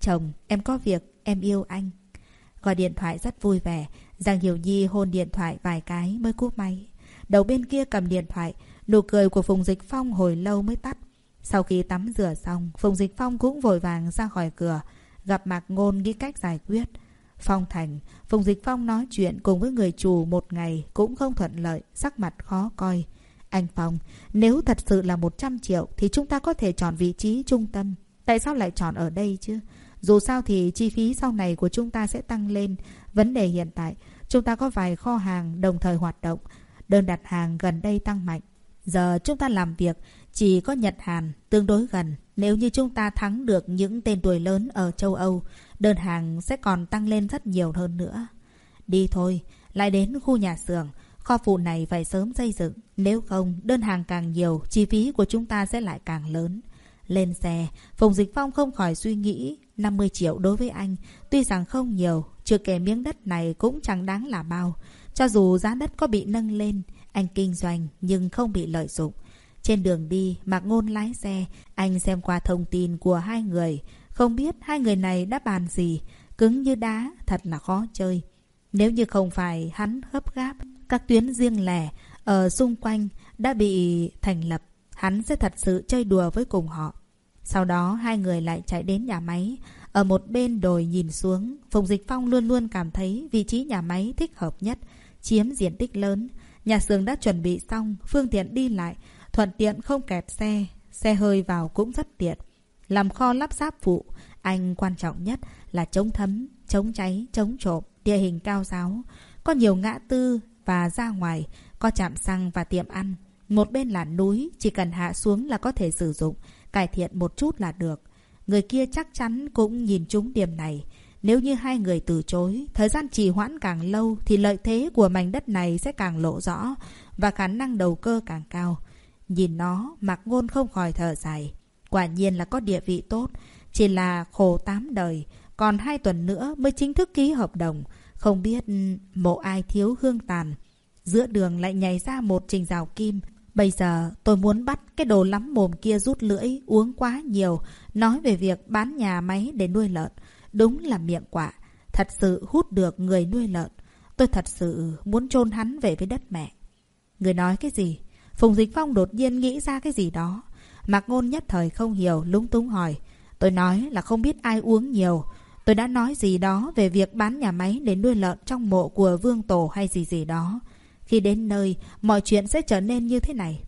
Chồng, em có việc, em yêu anh. Gọi điện thoại rất vui vẻ. Giang Hiểu Nhi hôn điện thoại vài cái mới cúp máy. Đầu bên kia cầm điện thoại, nụ cười của Phùng Dịch Phong hồi lâu mới tắt. Sau khi tắm rửa xong, Phùng Dịch Phong cũng vội vàng ra khỏi cửa, gặp Mạc Ngôn nghĩ cách giải quyết. Phong Thành, Phùng Dịch Phong nói chuyện cùng với người chủ một ngày cũng không thuận lợi, sắc mặt khó coi. Anh Phong, nếu thật sự là 100 triệu thì chúng ta có thể chọn vị trí trung tâm. Tại sao lại chọn ở đây chứ? Dù sao thì chi phí sau này của chúng ta sẽ tăng lên. Vấn đề hiện tại, chúng ta có vài kho hàng đồng thời hoạt động. Đơn đặt hàng gần đây tăng mạnh. Giờ chúng ta làm việc chỉ có Nhật Hàn tương đối gần. Nếu như chúng ta thắng được những tên tuổi lớn ở châu Âu, đơn hàng sẽ còn tăng lên rất nhiều hơn nữa. Đi thôi, lại đến khu nhà xưởng. Kho phụ này phải sớm xây dựng. Nếu không, đơn hàng càng nhiều, chi phí của chúng ta sẽ lại càng lớn. Lên xe, Phùng Dịch Phong không khỏi suy nghĩ 50 triệu đối với anh. Tuy rằng không nhiều, chưa kể miếng đất này cũng chẳng đáng là bao. Cho dù giá đất có bị nâng lên, anh kinh doanh nhưng không bị lợi dụng. Trên đường đi, Mạc Ngôn lái xe, anh xem qua thông tin của hai người. Không biết hai người này đã bàn gì, cứng như đá, thật là khó chơi. Nếu như không phải hắn hấp gáp, các tuyến riêng lẻ ở xung quanh đã bị thành lập, hắn sẽ thật sự chơi đùa với cùng họ. Sau đó hai người lại chạy đến nhà máy. Ở một bên đồi nhìn xuống, Phùng Dịch Phong luôn luôn cảm thấy vị trí nhà máy thích hợp nhất, chiếm diện tích lớn. Nhà xưởng đã chuẩn bị xong, phương tiện đi lại, thuận tiện không kẹt xe, xe hơi vào cũng rất tiện. Làm kho lắp ráp phụ, anh quan trọng nhất là chống thấm, chống cháy, chống trộm, địa hình cao giáo. Có nhiều ngã tư và ra ngoài, có chạm xăng và tiệm ăn. Một bên là núi, chỉ cần hạ xuống là có thể sử dụng, cải thiện một chút là được. Người kia chắc chắn cũng nhìn trúng điểm này. Nếu như hai người từ chối, thời gian trì hoãn càng lâu thì lợi thế của mảnh đất này sẽ càng lộ rõ và khả năng đầu cơ càng cao. Nhìn nó, Mạc Ngôn không khỏi thở dài. Quả nhiên là có địa vị tốt, chỉ là khổ tám đời, còn hai tuần nữa mới chính thức ký hợp đồng. Không biết mộ ai thiếu hương tàn. Giữa đường lại nhảy ra một trình rào kim. Bây giờ tôi muốn bắt cái đồ lắm mồm kia rút lưỡi, uống quá nhiều, nói về việc bán nhà máy để nuôi lợn. Đúng là miệng quả, thật sự hút được người nuôi lợn. Tôi thật sự muốn chôn hắn về với đất mẹ. Người nói cái gì? Phùng Dịch Phong đột nhiên nghĩ ra cái gì đó. Mạc Ngôn nhất thời không hiểu, lúng túng hỏi. Tôi nói là không biết ai uống nhiều. Tôi đã nói gì đó về việc bán nhà máy để nuôi lợn trong mộ của Vương Tổ hay gì gì đó. Khi đến nơi, mọi chuyện sẽ trở nên như thế này.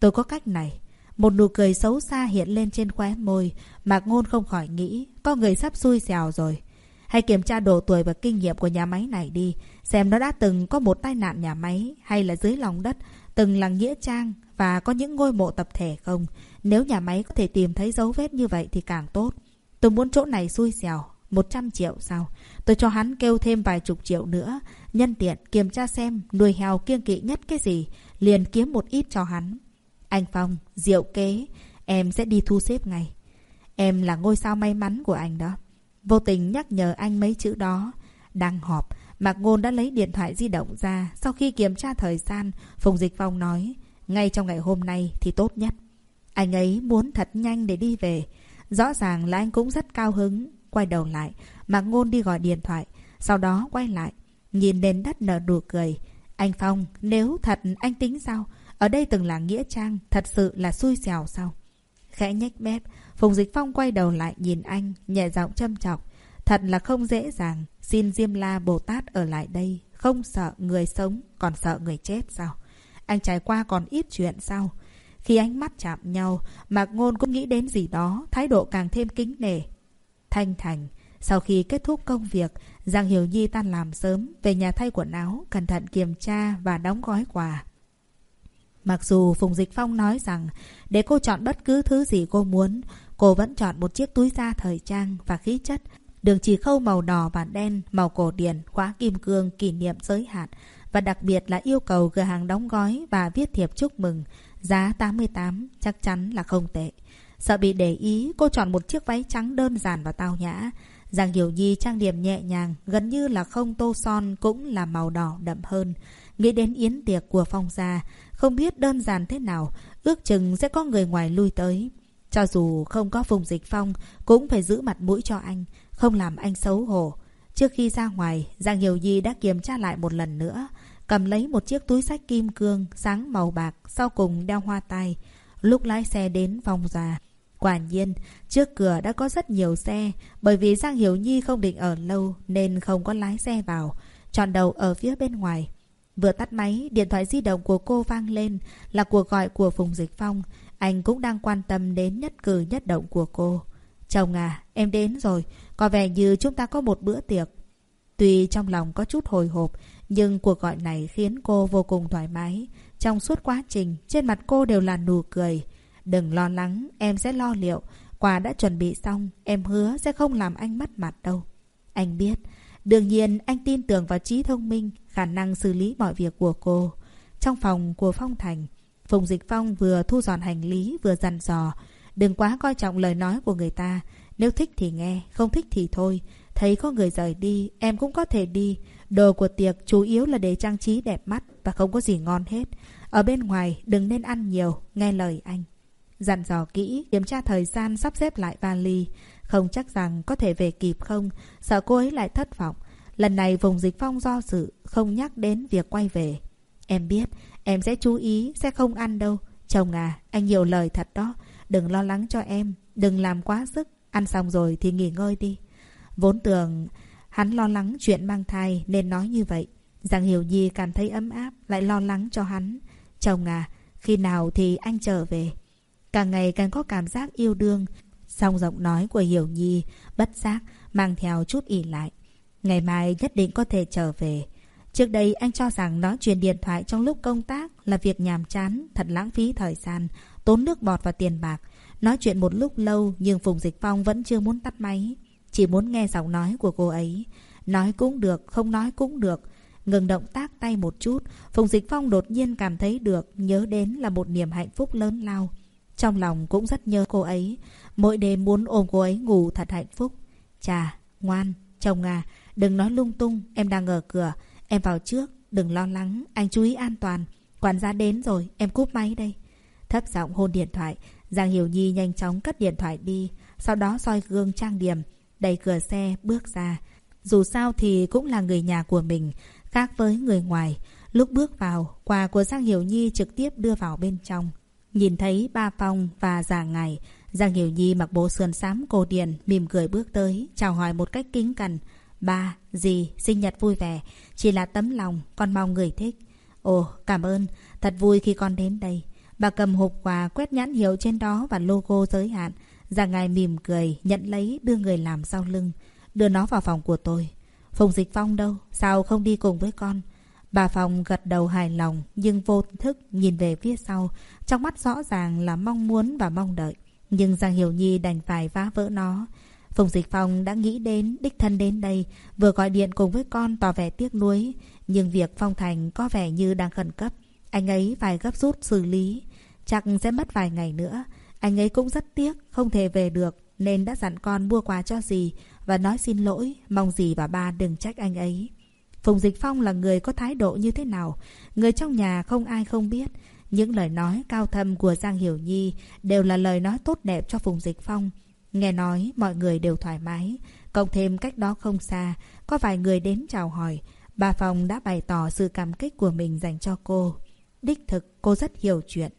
Tôi có cách này. Một nụ cười xấu xa hiện lên trên khóe môi. Mạc Ngôn không khỏi nghĩ, có người sắp xui xẻo rồi. Hãy kiểm tra độ tuổi và kinh nghiệm của nhà máy này đi. Xem nó đã từng có một tai nạn nhà máy hay là dưới lòng đất, từng là nghĩa trang và có những ngôi mộ tập thể không. Nếu nhà máy có thể tìm thấy dấu vết như vậy thì càng tốt. Tôi muốn chỗ này xui xẻo. 100 triệu sao? Tôi cho hắn kêu thêm vài chục triệu nữa. Nhân tiện kiểm tra xem nuôi heo kiêng kỵ nhất cái gì. Liền kiếm một ít cho hắn. Anh Phong, diệu kế. Em sẽ đi thu xếp ngay. Em là ngôi sao may mắn của anh đó. Vô tình nhắc nhở anh mấy chữ đó. Đang họp, Mạc Ngôn đã lấy điện thoại di động ra. Sau khi kiểm tra thời gian, Phùng Dịch Phong nói, ngay trong ngày hôm nay thì tốt nhất. Anh ấy muốn thật nhanh để đi về. Rõ ràng là anh cũng rất cao hứng. Quay đầu lại, Mạc Ngôn đi gọi điện thoại. Sau đó quay lại, nhìn nền đất nở nụ cười. Anh Phong, nếu thật anh tính sao? Ở đây từng là Nghĩa Trang, thật sự là xui xẻo sao? Khẽ nhếch mép, Phùng Dịch Phong quay đầu lại nhìn anh, nhẹ giọng châm chọc. Thật là không dễ dàng. Xin Diêm La Bồ Tát ở lại đây. Không sợ người sống, còn sợ người chết sao? Anh trải qua còn ít chuyện sao? Khi ánh mắt chạm nhau, Mạc Ngôn cũng nghĩ đến gì đó, thái độ càng thêm kính nể. Thanh Thành, sau khi kết thúc công việc, Giang Hiểu Nhi tan làm sớm, về nhà thay quần áo, cẩn thận kiểm tra và đóng gói quà. Mặc dù Phùng Dịch Phong nói rằng để cô chọn bất cứ thứ gì cô muốn, cô vẫn chọn một chiếc túi da thời trang và khí chất. Đường chỉ khâu màu đỏ và đen, màu cổ điển, khóa kim cương, kỷ niệm giới hạn. Và đặc biệt là yêu cầu cửa hàng đóng gói và viết thiệp chúc mừng. Giá 88 chắc chắn là không tệ. Sợ bị để ý, cô chọn một chiếc váy trắng đơn giản và tao nhã. Giang Hiểu Nhi trang điểm nhẹ nhàng, gần như là không tô son cũng là màu đỏ đậm hơn. Nghĩ đến yến tiệc của phong gia, không biết đơn giản thế nào, ước chừng sẽ có người ngoài lui tới. Cho dù không có vùng dịch phong, cũng phải giữ mặt mũi cho anh, không làm anh xấu hổ. Trước khi ra ngoài, Giang Hiểu Nhi đã kiểm tra lại một lần nữa, cầm lấy một chiếc túi sách kim cương sáng màu bạc, sau cùng đeo hoa tai. Lúc lái xe đến vòng già, Quả nhiên, trước cửa đã có rất nhiều xe, bởi vì Giang Hiểu Nhi không định ở lâu nên không có lái xe vào, tròn đầu ở phía bên ngoài. Vừa tắt máy, điện thoại di động của cô vang lên là cuộc gọi của Phùng Dịch Phong. Anh cũng đang quan tâm đến nhất cử nhất động của cô. Chồng à, em đến rồi, có vẻ như chúng ta có một bữa tiệc. Tuy trong lòng có chút hồi hộp, nhưng cuộc gọi này khiến cô vô cùng thoải mái. Trong suốt quá trình, trên mặt cô đều là nụ cười. Đừng lo lắng, em sẽ lo liệu. Quà đã chuẩn bị xong, em hứa sẽ không làm anh mất mặt đâu. Anh biết, đương nhiên anh tin tưởng vào trí thông minh, khả năng xử lý mọi việc của cô. Trong phòng của Phong Thành, Phùng Dịch Phong vừa thu dọn hành lý vừa dặn dò. Đừng quá coi trọng lời nói của người ta. Nếu thích thì nghe, không thích thì thôi. Thấy có người rời đi, em cũng có thể đi. Đồ của tiệc chủ yếu là để trang trí đẹp mắt và không có gì ngon hết. Ở bên ngoài đừng nên ăn nhiều, nghe lời anh. Dặn dò kỹ, kiểm tra thời gian sắp xếp lại vali. Không chắc rằng có thể về kịp không, sợ cô ấy lại thất vọng. Lần này vùng dịch phong do dự, không nhắc đến việc quay về. Em biết, em sẽ chú ý, sẽ không ăn đâu. Chồng à, anh nhiều lời thật đó. Đừng lo lắng cho em, đừng làm quá sức. Ăn xong rồi thì nghỉ ngơi đi. Vốn tưởng hắn lo lắng chuyện mang thai nên nói như vậy. Giang Hiểu Nhi cảm thấy ấm áp, lại lo lắng cho hắn. Chồng à, khi nào thì anh trở về? Càng ngày càng có cảm giác yêu đương. Song giọng nói của Hiểu Nhi bất giác mang theo chút ỉ lại. Ngày mai nhất định có thể trở về. Trước đây anh cho rằng nói chuyện điện thoại trong lúc công tác là việc nhàm chán, thật lãng phí thời gian, tốn nước bọt và tiền bạc. Nói chuyện một lúc lâu nhưng Phùng Dịch Phong vẫn chưa muốn tắt máy. Chỉ muốn nghe giọng nói của cô ấy. Nói cũng được, không nói cũng được. Ngừng động tác tay một chút, Phùng Dịch Phong đột nhiên cảm thấy được, nhớ đến là một niềm hạnh phúc lớn lao. Trong lòng cũng rất nhớ cô ấy. Mỗi đêm muốn ôm cô ấy ngủ thật hạnh phúc. Chà, ngoan, chồng à, đừng nói lung tung, em đang ở cửa. Em vào trước, đừng lo lắng, anh chú ý an toàn. Quản gia đến rồi, em cúp máy đây. Thấp giọng hôn điện thoại, Giang Hiểu Nhi nhanh chóng cất điện thoại đi. Sau đó soi gương trang điểm, đẩy cửa xe, bước ra. Dù sao thì cũng là người nhà của mình, khác với người ngoài. Lúc bước vào, quà của Giang Hiểu Nhi trực tiếp đưa vào bên trong. Nhìn thấy ba Phong và già ngày, Giang Hiểu Nhi mặc bộ sườn xám cổ điển, mỉm cười bước tới, chào hỏi một cách kính cẩn. Ba, dì, sinh nhật vui vẻ, chỉ là tấm lòng, con mong người thích. Ồ, cảm ơn, thật vui khi con đến đây. Bà cầm hộp quà quét nhãn hiệu trên đó và logo giới hạn. Giang Ngài mỉm cười, nhận lấy, đưa người làm sau lưng. Đưa nó vào phòng của tôi. Phùng Dịch Phong đâu? Sao không đi cùng với con? Bà Phong gật đầu hài lòng nhưng vô thức nhìn về phía sau. Trong mắt rõ ràng là mong muốn và mong đợi. Nhưng Giang Hiểu Nhi đành phải phá vỡ nó. Phùng Dịch Phong đã nghĩ đến đích thân đến đây, vừa gọi điện cùng với con tỏ vẻ tiếc nuối. Nhưng việc Phong Thành có vẻ như đang khẩn cấp. Anh ấy phải gấp rút xử lý. Chắc sẽ mất vài ngày nữa. Anh ấy cũng rất tiếc, không thể về được. Nên đã dặn con mua quà cho dì và nói xin lỗi, mong dì và ba đừng trách anh ấy. Phùng Dịch Phong là người có thái độ như thế nào? Người trong nhà không ai không biết. Những lời nói cao thâm của Giang Hiểu Nhi đều là lời nói tốt đẹp cho Phùng Dịch Phong. Nghe nói mọi người đều thoải mái. Cộng thêm cách đó không xa, có vài người đến chào hỏi. Bà Phong đã bày tỏ sự cảm kích của mình dành cho cô. Đích thực, cô rất hiểu chuyện.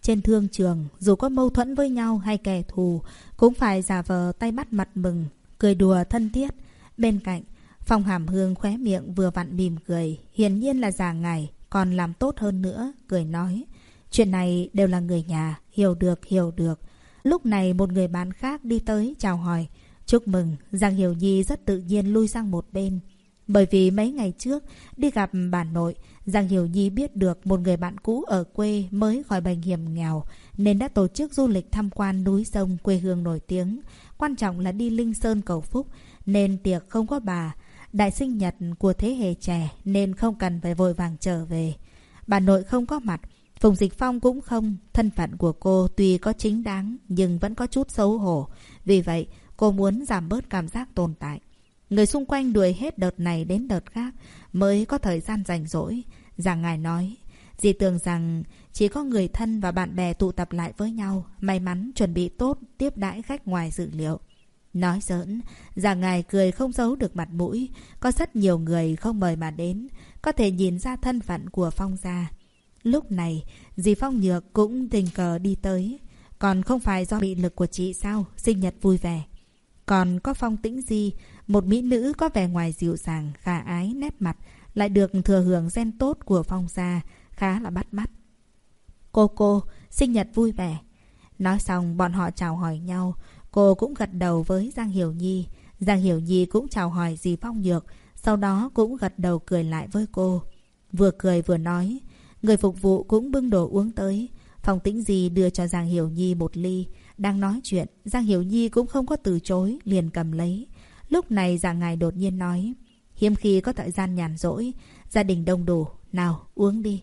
Trên thương trường, dù có mâu thuẫn với nhau hay kẻ thù, cũng phải giả vờ tay bắt mặt mừng, cười đùa thân thiết. Bên cạnh, Phong Hàm Hương khóe miệng vừa vặn mỉm cười, hiển nhiên là già ngày, còn làm tốt hơn nữa, cười nói. Chuyện này đều là người nhà, hiểu được, hiểu được. Lúc này một người bạn khác đi tới chào hỏi. Chúc mừng, Giang Hiểu Nhi rất tự nhiên lui sang một bên. Bởi vì mấy ngày trước, đi gặp bà nội, Giang Hiểu Nhi biết được một người bạn cũ ở quê mới khỏi bệnh hiểm nghèo, nên đã tổ chức du lịch tham quan núi sông quê hương nổi tiếng. Quan trọng là đi Linh Sơn cầu phúc, nên tiệc không có bà. Đại sinh nhật của thế hệ trẻ nên không cần phải vội vàng trở về. Bà nội không có mặt, Phùng Dịch Phong cũng không. Thân phận của cô tuy có chính đáng nhưng vẫn có chút xấu hổ. Vì vậy, cô muốn giảm bớt cảm giác tồn tại. Người xung quanh đuổi hết đợt này đến đợt khác mới có thời gian rảnh rỗi. Giảng ngài nói, dì tưởng rằng chỉ có người thân và bạn bè tụ tập lại với nhau, may mắn chuẩn bị tốt tiếp đãi khách ngoài dự liệu. Nói giỡn, già ngài cười không giấu được mặt mũi, có rất nhiều người không mời mà đến, có thể nhìn ra thân phận của Phong gia. Lúc này, dì Phong Nhược cũng tình cờ đi tới. Còn không phải do bị lực của chị sao, sinh nhật vui vẻ. Còn có Phong Tĩnh Di, một mỹ nữ có vẻ ngoài dịu dàng, khả ái, nét mặt, lại được thừa hưởng gen tốt của Phong gia, khá là bắt mắt. Cô cô, sinh nhật vui vẻ. Nói xong, bọn họ chào hỏi nhau. Cô cũng gật đầu với Giang Hiểu Nhi. Giang Hiểu Nhi cũng chào hỏi dì Phong Nhược, sau đó cũng gật đầu cười lại với cô. Vừa cười vừa nói, người phục vụ cũng bưng đồ uống tới. phòng tĩnh dì đưa cho Giang Hiểu Nhi một ly. Đang nói chuyện, Giang Hiểu Nhi cũng không có từ chối, liền cầm lấy. Lúc này Giang Ngài đột nhiên nói, hiếm khi có thời gian nhàn rỗi, gia đình đông đủ, nào uống đi.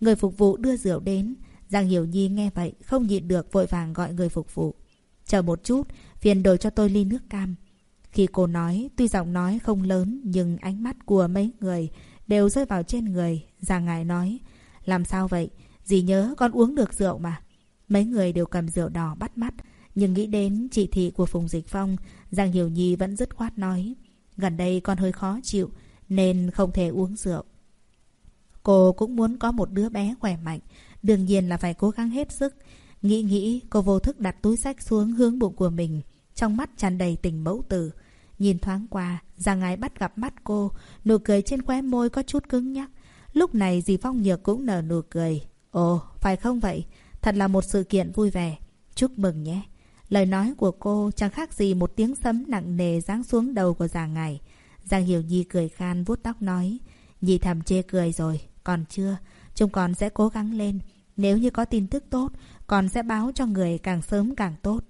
Người phục vụ đưa rượu đến, Giang Hiểu Nhi nghe vậy không nhịn được vội vàng gọi người phục vụ. Chờ một chút, phiền đổi cho tôi ly nước cam. Khi cô nói, tuy giọng nói không lớn nhưng ánh mắt của mấy người đều rơi vào trên người. Già Ngài nói, làm sao vậy? Dì nhớ con uống được rượu mà. Mấy người đều cầm rượu đỏ bắt mắt. Nhưng nghĩ đến chỉ thị của Phùng Dịch Phong, Giang Hiểu Nhi vẫn dứt khoát nói. Gần đây con hơi khó chịu, nên không thể uống rượu. Cô cũng muốn có một đứa bé khỏe mạnh, đương nhiên là phải cố gắng hết sức. Nghĩ nghĩ, cô vô thức đặt túi sách xuống hướng bụng của mình, trong mắt tràn đầy tình mẫu tử. Nhìn thoáng qua, Giang Ái bắt gặp mắt cô, nụ cười trên khóe môi có chút cứng nhắc. Lúc này dì Phong Nhược cũng nở nụ cười. Ồ, phải không vậy? Thật là một sự kiện vui vẻ. Chúc mừng nhé. Lời nói của cô chẳng khác gì một tiếng sấm nặng nề giáng xuống đầu của già ngài. Giang Hiểu Nhi cười khan vuốt tóc nói. Nhi thầm chê cười rồi. Còn chưa. Chúng con sẽ cố gắng lên. Nếu như có tin tức tốt, còn sẽ báo cho người càng sớm càng tốt.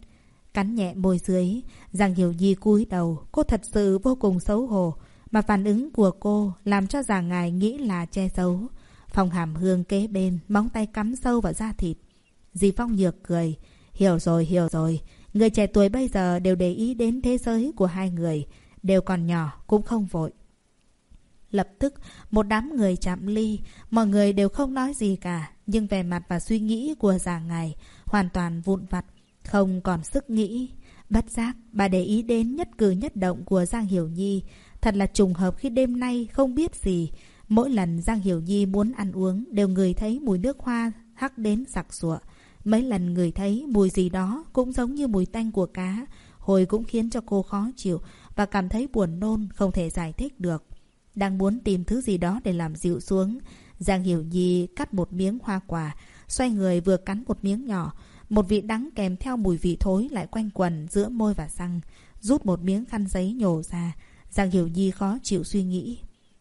Cắn nhẹ môi dưới, Giang Hiểu Nhi cúi đầu, cô thật sự vô cùng xấu hổ. Mà phản ứng của cô làm cho già ngài nghĩ là che giấu. phòng hàm hương kế bên, móng tay cắm sâu vào da thịt. Dì Phong nhược cười. Hiểu rồi, hiểu rồi. Người trẻ tuổi bây giờ đều để ý đến thế giới của hai người. Đều còn nhỏ, cũng không vội. Lập tức, một đám người chạm ly. Mọi người đều không nói gì cả. Nhưng về mặt và suy nghĩ của già ngài hoàn toàn vụn vặt. Không còn sức nghĩ. Bất giác, bà để ý đến nhất cử nhất động của Giang Hiểu Nhi. Thật là trùng hợp khi đêm nay không biết gì. Mỗi lần Giang Hiểu Nhi muốn ăn uống đều người thấy mùi nước hoa hắc đến sặc sụa. Mấy lần người thấy mùi gì đó cũng giống như mùi tanh của cá. Hồi cũng khiến cho cô khó chịu và cảm thấy buồn nôn không thể giải thích được. Đang muốn tìm thứ gì đó để làm dịu xuống. Giang Hiểu Nhi cắt một miếng hoa quả, xoay người vừa cắn một miếng nhỏ. Một vị đắng kèm theo mùi vị thối lại quanh quần giữa môi và răng. Rút một miếng khăn giấy nhổ ra. Giang Hiểu Nhi khó chịu suy nghĩ.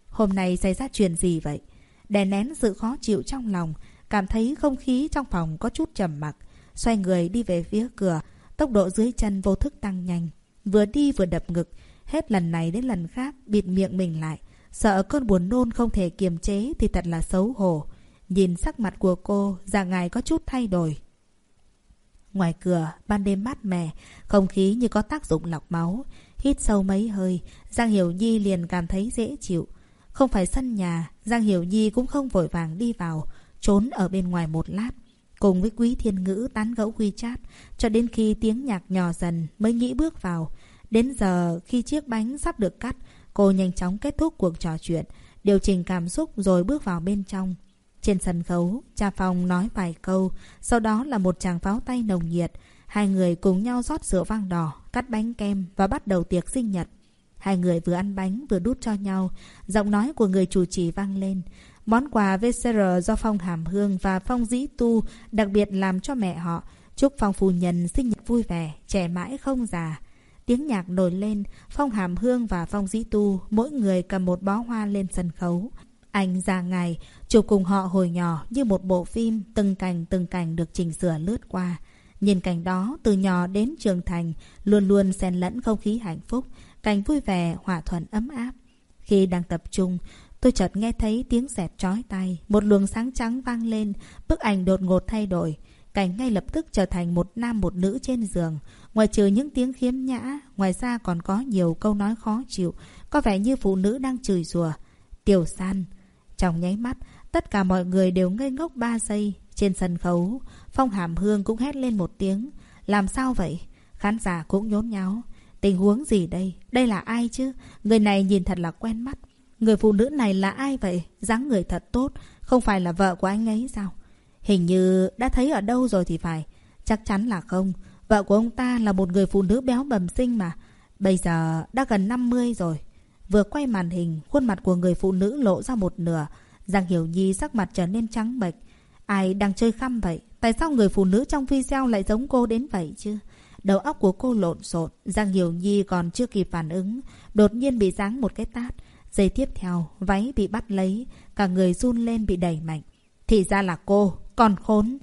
Hôm nay xảy ra chuyện gì vậy? Đè nén sự khó chịu trong lòng, cảm thấy không khí trong phòng có chút trầm mặc. Xoay người đi về phía cửa, tốc độ dưới chân vô thức tăng nhanh. Vừa đi vừa đập ngực, hết lần này đến lần khác bịt miệng mình lại. Sợ cơn buồn nôn không thể kiềm chế thì thật là xấu hổ. Nhìn sắc mặt của cô, già ngài có chút thay đổi. Ngoài cửa, ban đêm mát mẻ, không khí như có tác dụng lọc máu. Hít sâu mấy hơi, Giang Hiểu Nhi liền cảm thấy dễ chịu. Không phải sân nhà, Giang Hiểu Nhi cũng không vội vàng đi vào, trốn ở bên ngoài một lát. Cùng với Quý Thiên Ngữ tán gẫu quy chat, cho đến khi tiếng nhạc nhỏ dần mới nghĩ bước vào. Đến giờ khi chiếc bánh sắp được cắt, cô nhanh chóng kết thúc cuộc trò chuyện, điều chỉnh cảm xúc rồi bước vào bên trong. Trên sân khấu, cha phòng nói vài câu, sau đó là một chàng pháo tay nồng nhiệt. Hai người cùng nhau rót rượu vang đỏ, cắt bánh kem và bắt đầu tiệc sinh nhật. Hai người vừa ăn bánh vừa đút cho nhau. Giọng nói của người chủ trì vang lên. Món quà VCR do Phong Hàm Hương và Phong Dĩ Tu đặc biệt làm cho mẹ họ. Chúc Phong phu nhân sinh nhật vui vẻ, trẻ mãi không già. Tiếng nhạc nổi lên, Phong Hàm Hương và Phong Dĩ Tu mỗi người cầm một bó hoa lên sân khấu. Anh ra ngày, chụp cùng họ hồi nhỏ như một bộ phim, từng cảnh từng cảnh được chỉnh sửa lướt qua. Nhìn cảnh đó, từ nhỏ đến trưởng thành, luôn luôn xen lẫn không khí hạnh phúc, cảnh vui vẻ, hòa thuận ấm áp. Khi đang tập trung, tôi chợt nghe thấy tiếng xẹt chói tay, một luồng sáng trắng vang lên, bức ảnh đột ngột thay đổi. Cảnh ngay lập tức trở thành một nam một nữ trên giường. Ngoài trừ những tiếng khiếm nhã, ngoài ra còn có nhiều câu nói khó chịu, có vẻ như phụ nữ đang chửi rủa. Tiểu san. Trong nháy mắt, tất cả mọi người đều ngây ngốc 3 giây. Trên sân khấu, Phong Hàm Hương cũng hét lên một tiếng. Làm sao vậy? Khán giả cũng nhốn nháo. Tình huống gì đây? Đây là ai chứ? Người này nhìn thật là quen mắt. Người phụ nữ này là ai vậy? dáng người thật tốt. Không phải là vợ của anh ấy sao? Hình như đã thấy ở đâu rồi thì phải. Chắc chắn là không. Vợ của ông ta là một người phụ nữ béo bầm sinh mà. Bây giờ đã gần 50 rồi. Vừa quay màn hình, khuôn mặt của người phụ nữ lộ ra một nửa. Giang Hiểu Nhi sắc mặt trở nên trắng bệch. Ai đang chơi khăm vậy? Tại sao người phụ nữ trong video lại giống cô đến vậy chứ? Đầu óc của cô lộn xộn, Giang Hiểu Nhi còn chưa kịp phản ứng, đột nhiên bị giáng một cái tát. Giây tiếp theo, váy bị bắt lấy, cả người run lên bị đẩy mạnh. Thì ra là cô, còn khốn.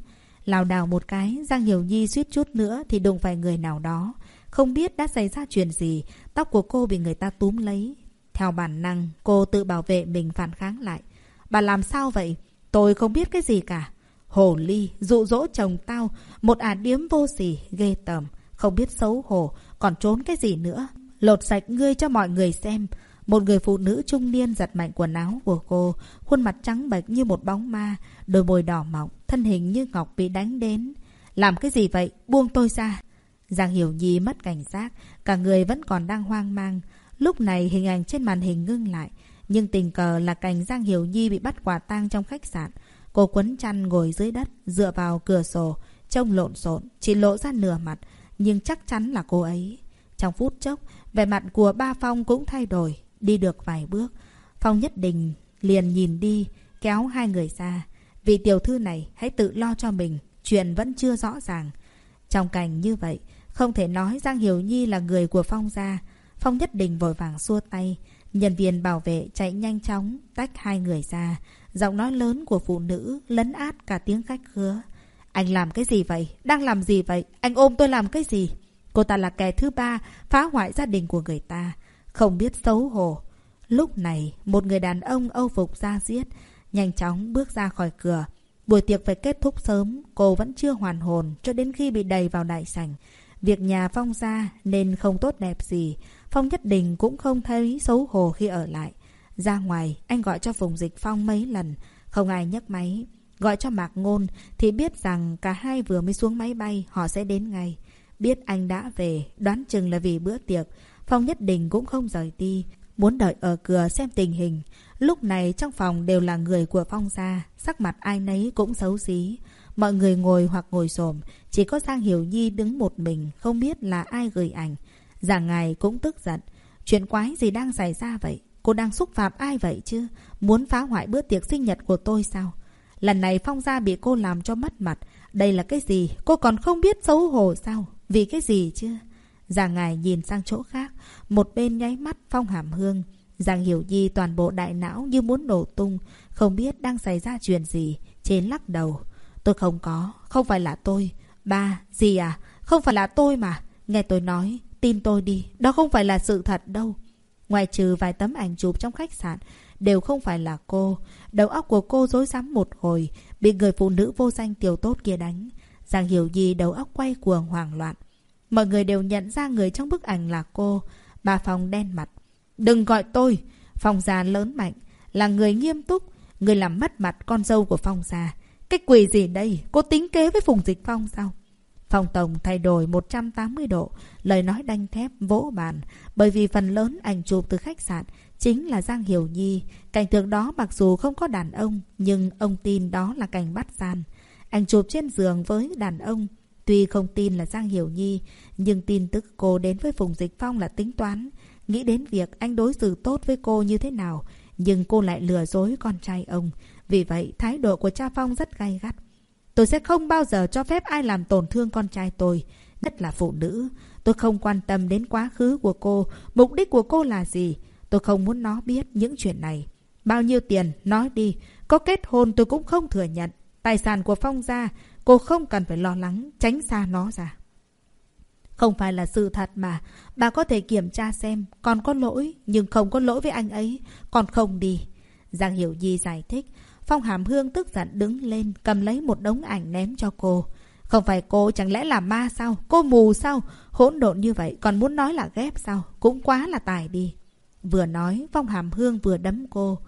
Lào đảo một cái, Giang Hiểu Nhi suýt chút nữa thì đụng phải người nào đó. Không biết đã xảy ra chuyện gì, tóc của cô bị người ta túm lấy. Theo bản năng, cô tự bảo vệ mình phản kháng lại. Bà làm sao vậy? Tôi không biết cái gì cả. Hồ ly, dụ dỗ chồng tao, một ả điếm vô sỉ, ghê tởm, không biết xấu hổ, còn trốn cái gì nữa. Lột sạch ngươi cho mọi người xem. Một người phụ nữ trung niên giật mạnh quần áo của cô, khuôn mặt trắng bệch như một bóng ma, đôi môi đỏ mọng, thân hình như ngọc bị đánh đến. Làm cái gì vậy? Buông tôi ra. Giang Hiểu Nhi mất cảnh giác, cả người vẫn còn đang hoang mang. Lúc này hình ảnh trên màn hình ngưng lại, nhưng tình cờ là cảnh Giang Hiểu Nhi bị bắt quả tang trong khách sạn. Cô quấn chăn ngồi dưới đất, dựa vào cửa sổ, trông lộn xộn, chỉ lộ ra nửa mặt, nhưng chắc chắn là cô ấy. Trong phút chốc, vẻ mặt của ba Phong cũng thay đổi, đi được vài bước. Phong nhất đình liền nhìn đi, kéo hai người ra. Vị tiểu thư này hãy tự lo cho mình, chuyện vẫn chưa rõ ràng. Trong cảnh như vậy, không thể nói Giang Hiểu Nhi là người của Phong gia. Phong nhất đình vội vàng xua tay. Nhân viên bảo vệ chạy nhanh chóng, tách hai người ra. Giọng nói lớn của phụ nữ lấn át cả tiếng khách khứa. Anh làm cái gì vậy? Đang làm gì vậy? Anh ôm tôi làm cái gì? Cô ta là kẻ thứ ba, phá hoại gia đình của người ta. Không biết xấu hổ. Lúc này, một người đàn ông âu phục ra giết, nhanh chóng bước ra khỏi cửa. Buổi tiệc phải kết thúc sớm, cô vẫn chưa hoàn hồn cho đến khi bị đầy vào đại sảnh. Việc nhà Phong ra nên không tốt đẹp gì. Phong nhất định cũng không thấy xấu hổ khi ở lại. Ra ngoài, anh gọi cho vùng Dịch Phong mấy lần, không ai nhấc máy. Gọi cho Mạc Ngôn thì biết rằng cả hai vừa mới xuống máy bay, họ sẽ đến ngay. Biết anh đã về, đoán chừng là vì bữa tiệc. Phong nhất định cũng không rời đi, muốn đợi ở cửa xem tình hình. Lúc này trong phòng đều là người của Phong gia, sắc mặt ai nấy cũng xấu xí. Mọi người ngồi hoặc ngồi xổm, chỉ có Giang Hiểu Nhi đứng một mình, không biết là ai gửi ảnh. Giảng ngài cũng tức giận. Chuyện quái gì đang xảy ra vậy? Cô đang xúc phạm ai vậy chứ? Muốn phá hoại bữa tiệc sinh nhật của tôi sao? Lần này Phong gia bị cô làm cho mất mặt. Đây là cái gì? Cô còn không biết xấu hổ sao? Vì cái gì chứ? Giang ngài nhìn sang chỗ khác. Một bên nháy mắt Phong hàm hương. Giang hiểu nhi toàn bộ đại não như muốn nổ tung. Không biết đang xảy ra chuyện gì. Trên lắc đầu. Tôi không có. Không phải là tôi. Ba, gì à? Không phải là tôi mà. Nghe tôi nói. Tin tôi đi. Đó không phải là sự thật đâu. Ngoài trừ vài tấm ảnh chụp trong khách sạn, đều không phải là cô. Đầu óc của cô rối rắm một hồi, bị người phụ nữ vô danh tiểu tốt kia đánh. Giang Hiểu Nhi đầu óc quay cuồng hoảng loạn. Mọi người đều nhận ra người trong bức ảnh là cô. Bà Phong đen mặt. Đừng gọi tôi. Phong già lớn mạnh. Là người nghiêm túc. Người làm mất mặt con dâu của Phong già. Cái quỷ gì đây? Cô tính kế với Phùng Dịch Phong sao? Phong Tổng thay đổi 180 độ, lời nói đanh thép, vỗ bàn. Bởi vì phần lớn ảnh chụp từ khách sạn chính là Giang Hiểu Nhi. Cảnh tượng đó mặc dù không có đàn ông, nhưng ông tin đó là cảnh bắt gian. Ảnh chụp trên giường với đàn ông. Tuy không tin là Giang Hiểu Nhi, nhưng tin tức cô đến với Phùng Dịch Phong là tính toán. nghĩ đến việc anh đối xử tốt với cô như thế nào. Nhưng cô lại lừa dối con trai ông. Vì vậy, thái độ của cha Phong rất gay gắt. Tôi sẽ không bao giờ cho phép ai làm tổn thương con trai tôi, nhất là phụ nữ. Tôi không quan tâm đến quá khứ của cô, mục đích của cô là gì. Tôi không muốn nó biết những chuyện này. Bao nhiêu tiền, nói đi. Có kết hôn tôi cũng không thừa nhận. Tài sản của Phong gia, cô không cần phải lo lắng, tránh xa nó ra. Không phải là sự thật mà. Bà có thể kiểm tra xem, con có lỗi, nhưng không có lỗi với anh ấy. còn không đi. Giang Hiểu Nhi giải thích. Phong Hàm Hương tức giận đứng lên, cầm lấy một đống ảnh ném cho cô. Không phải cô chẳng lẽ là ma sao? Cô mù sao? Hỗn độn như vậy còn muốn nói là ghép sao? Cũng quá là tài đi. Vừa nói, Phong Hàm Hương vừa đấm cô.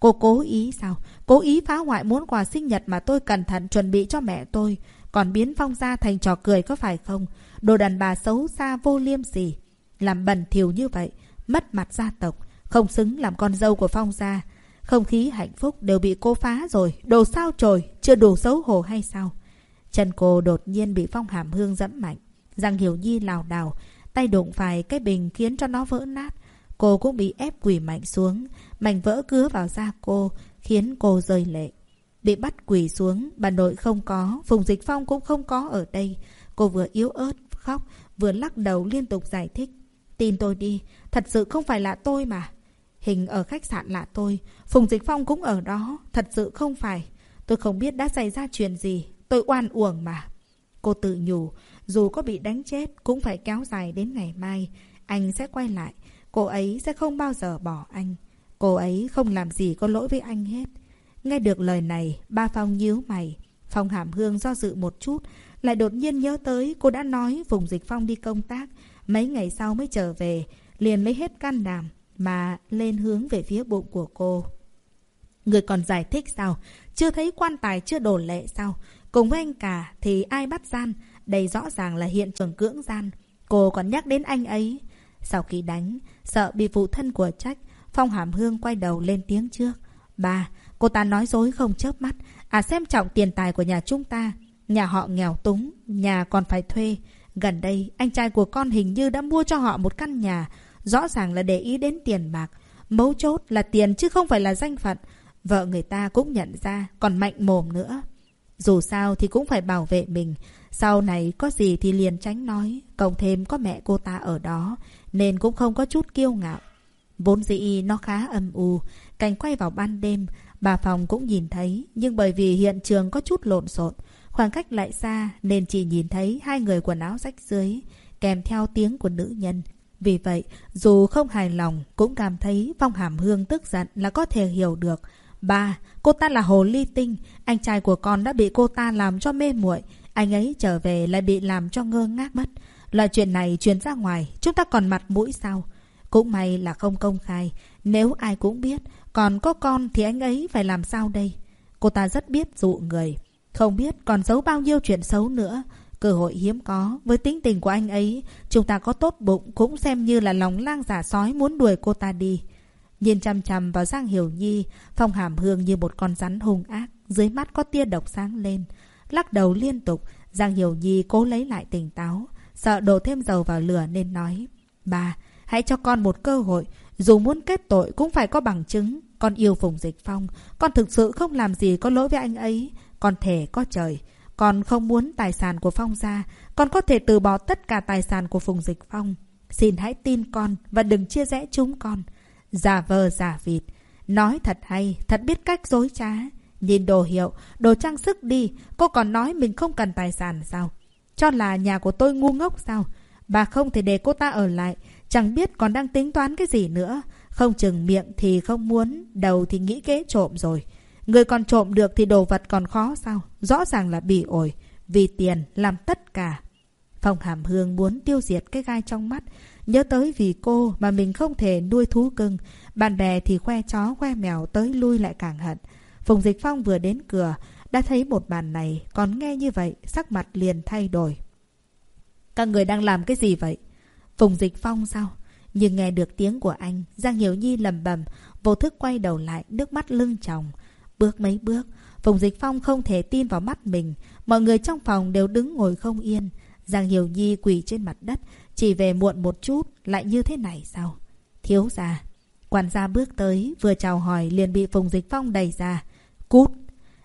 Cô cố ý sao? Cố ý phá hoại món quà sinh nhật mà tôi cẩn thận chuẩn bị cho mẹ tôi. Còn biến Phong ra thành trò cười có phải không? Đồ đàn bà xấu xa vô liêm gì. Làm bẩn thỉu như vậy, mất mặt gia tộc, không xứng làm con dâu của Phong gia. Không khí hạnh phúc đều bị cô phá rồi. Đồ sao trồi, chưa đủ xấu hổ hay sao? Chân cô đột nhiên bị Phong Hàm Hương dẫm mạnh. Giang Hiểu Nhi lào đảo, tay đụng phải cái bình khiến cho nó vỡ nát. Cô cũng bị ép quỳ mạnh xuống, mảnh vỡ cứa vào da cô, khiến cô rơi lệ. Bị bắt quỳ xuống, bà nội không có, Phùng Dịch Phong cũng không có ở đây. Cô vừa yếu ớt, khóc, vừa lắc đầu liên tục giải thích. Tin tôi đi, thật sự không phải là tôi mà. Hình ở khách sạn là tôi, Phùng Dịch Phong cũng ở đó, thật sự không phải. Tôi không biết đã xảy ra chuyện gì, tôi oan uổng mà. Cô tự nhủ, dù có bị đánh chết cũng phải kéo dài đến ngày mai. Anh sẽ quay lại, cô ấy sẽ không bao giờ bỏ anh. Cô ấy không làm gì có lỗi với anh hết. Nghe được lời này, ba Phong nhíu mày. Phong Hàm Hương do dự một chút, lại đột nhiên nhớ tới cô đã nói vùng Dịch Phong đi công tác. Mấy ngày sau mới trở về, liền lấy hết can đảm mà lên hướng về phía bụng của cô. Người còn giải thích sao? Chưa thấy quan tài chưa đổ lệ sao? Cùng với anh cả thì ai bắt gian? Đây rõ ràng là hiện trường cưỡng gian. Cô còn nhắc đến anh ấy. Sau khi đánh, sợ bị phụ thân của trách, Phong Hàm Hương quay đầu lên tiếng trước. Bà, cô ta nói dối không chớp mắt. À xem trọng tiền tài của nhà chúng ta. Nhà họ nghèo túng, nhà còn phải thuê. Gần đây, anh trai của con hình như đã mua cho họ một căn nhà. Rõ ràng là để ý đến tiền bạc. Mấu chốt là tiền chứ không phải là danh phận. Vợ người ta cũng nhận ra, còn mạnh mồm nữa. Dù sao thì cũng phải bảo vệ mình. Sau này có gì thì liền tránh nói. Cộng thêm có mẹ cô ta ở đó. Nên cũng không có chút kiêu ngạo. Vốn dĩ nó khá âm u. Cảnh quay vào ban đêm. Bà Phòng cũng nhìn thấy. Nhưng bởi vì hiện trường có chút lộn xộn. Khoảng cách lại xa. Nên chỉ nhìn thấy hai người quần áo rách dưới. Kèm theo tiếng của nữ nhân. Vì vậy, dù không hài lòng, cũng cảm thấy Phong Hàm Hương tức giận là có thể hiểu được. Ba, cô ta là Hồ Ly Tinh, anh trai của con đã bị cô ta làm cho mê muội, anh ấy trở về lại bị làm cho ngơ ngác mất. Loại chuyện này truyền ra ngoài, chúng ta còn mặt mũi sao? Cũng may là không công khai, nếu ai cũng biết, còn có con thì anh ấy phải làm sao đây? Cô ta rất biết dụ người, không biết còn giấu bao nhiêu chuyện xấu nữa. Cơ hội hiếm có, với tính tình của anh ấy, chúng ta có tốt bụng cũng xem như là lòng lang giả sói muốn đuổi cô ta đi. Nhìn chăm chăm vào Giang Hiểu Nhi, Phong Hàm Hương như một con rắn hung ác, dưới mắt có tia độc sáng lên. Lắc đầu liên tục, Giang Hiểu Nhi cố lấy lại tỉnh táo, sợ đổ thêm dầu vào lửa nên nói. Bà, hãy cho con một cơ hội, dù muốn kết tội cũng phải có bằng chứng. Con yêu Phùng Dịch Phong, con thực sự không làm gì có lỗi với anh ấy, con thể có trời. Con không muốn tài sản của Phong ra, con có thể từ bỏ tất cả tài sản của Phùng Dịch Phong. Xin hãy tin con và đừng chia rẽ chúng con. Giả vờ giả vịt. Nói thật hay, thật biết cách dối trá. Nhìn đồ hiệu, đồ trang sức đi, cô còn nói mình không cần tài sản sao? Cho là nhà của tôi ngu ngốc sao? Bà không thể để cô ta ở lại, chẳng biết còn đang tính toán cái gì nữa. Không chừng miệng thì không muốn, đầu thì nghĩ kế trộm rồi. Người còn trộm được thì đồ vật còn khó sao? Rõ ràng là bị ổi. Vì tiền làm tất cả. Phong Hàm Hương muốn tiêu diệt cái gai trong mắt. Nhớ tới vì cô mà mình không thể nuôi thú cưng. Bạn bè thì khoe chó khoe mèo tới lui lại càng hận. Phùng Dịch Phong vừa đến cửa, đã thấy một bàn này, còn nghe như vậy, sắc mặt liền thay đổi. Các người đang làm cái gì vậy? Phùng Dịch Phong sao? Nhưng nghe được tiếng của anh, Giang Hiểu Nhi lầm bầm, vô thức quay đầu lại, nước mắt lưng tròng. Bước mấy bước, Phùng Dịch Phong không thể tin vào mắt mình. Mọi người trong phòng đều đứng ngồi không yên. Giang Hiểu Nhi quỳ trên mặt đất, chỉ về muộn một chút, lại như thế này sao? Thiếu gia. Quản gia bước tới, vừa chào hỏi liền bị Phùng Dịch Phong đẩy ra. Cút!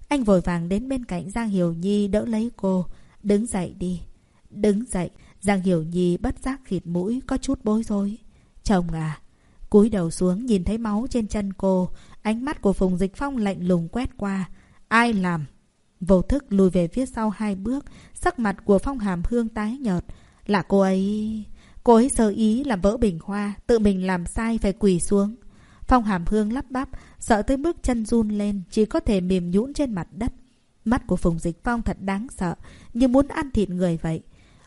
Anh vội vàng đến bên cạnh Giang Hiểu Nhi đỡ lấy cô. Đứng dậy đi. Đứng dậy. Giang Hiểu Nhi bất giác khịt mũi, có chút bối rối. Chồng à! cúi đầu xuống nhìn thấy máu trên chân cô. Ánh mắt của Phùng Dịch Phong lạnh lùng quét qua. Ai làm? Vô thức lùi về phía sau hai bước. Sắc mặt của Phong Hàm Hương tái nhợt. Là cô ấy... Cô ấy sơ ý làm vỡ bình hoa, tự mình làm sai phải quỳ xuống. Phong hàm hương lắp bắp, sợ tới bước chân run lên, chỉ có thể mềm nhũn trên mặt đất. Mắt của Phùng Dịch Phong thật đáng sợ, như muốn ăn thịt người vậy.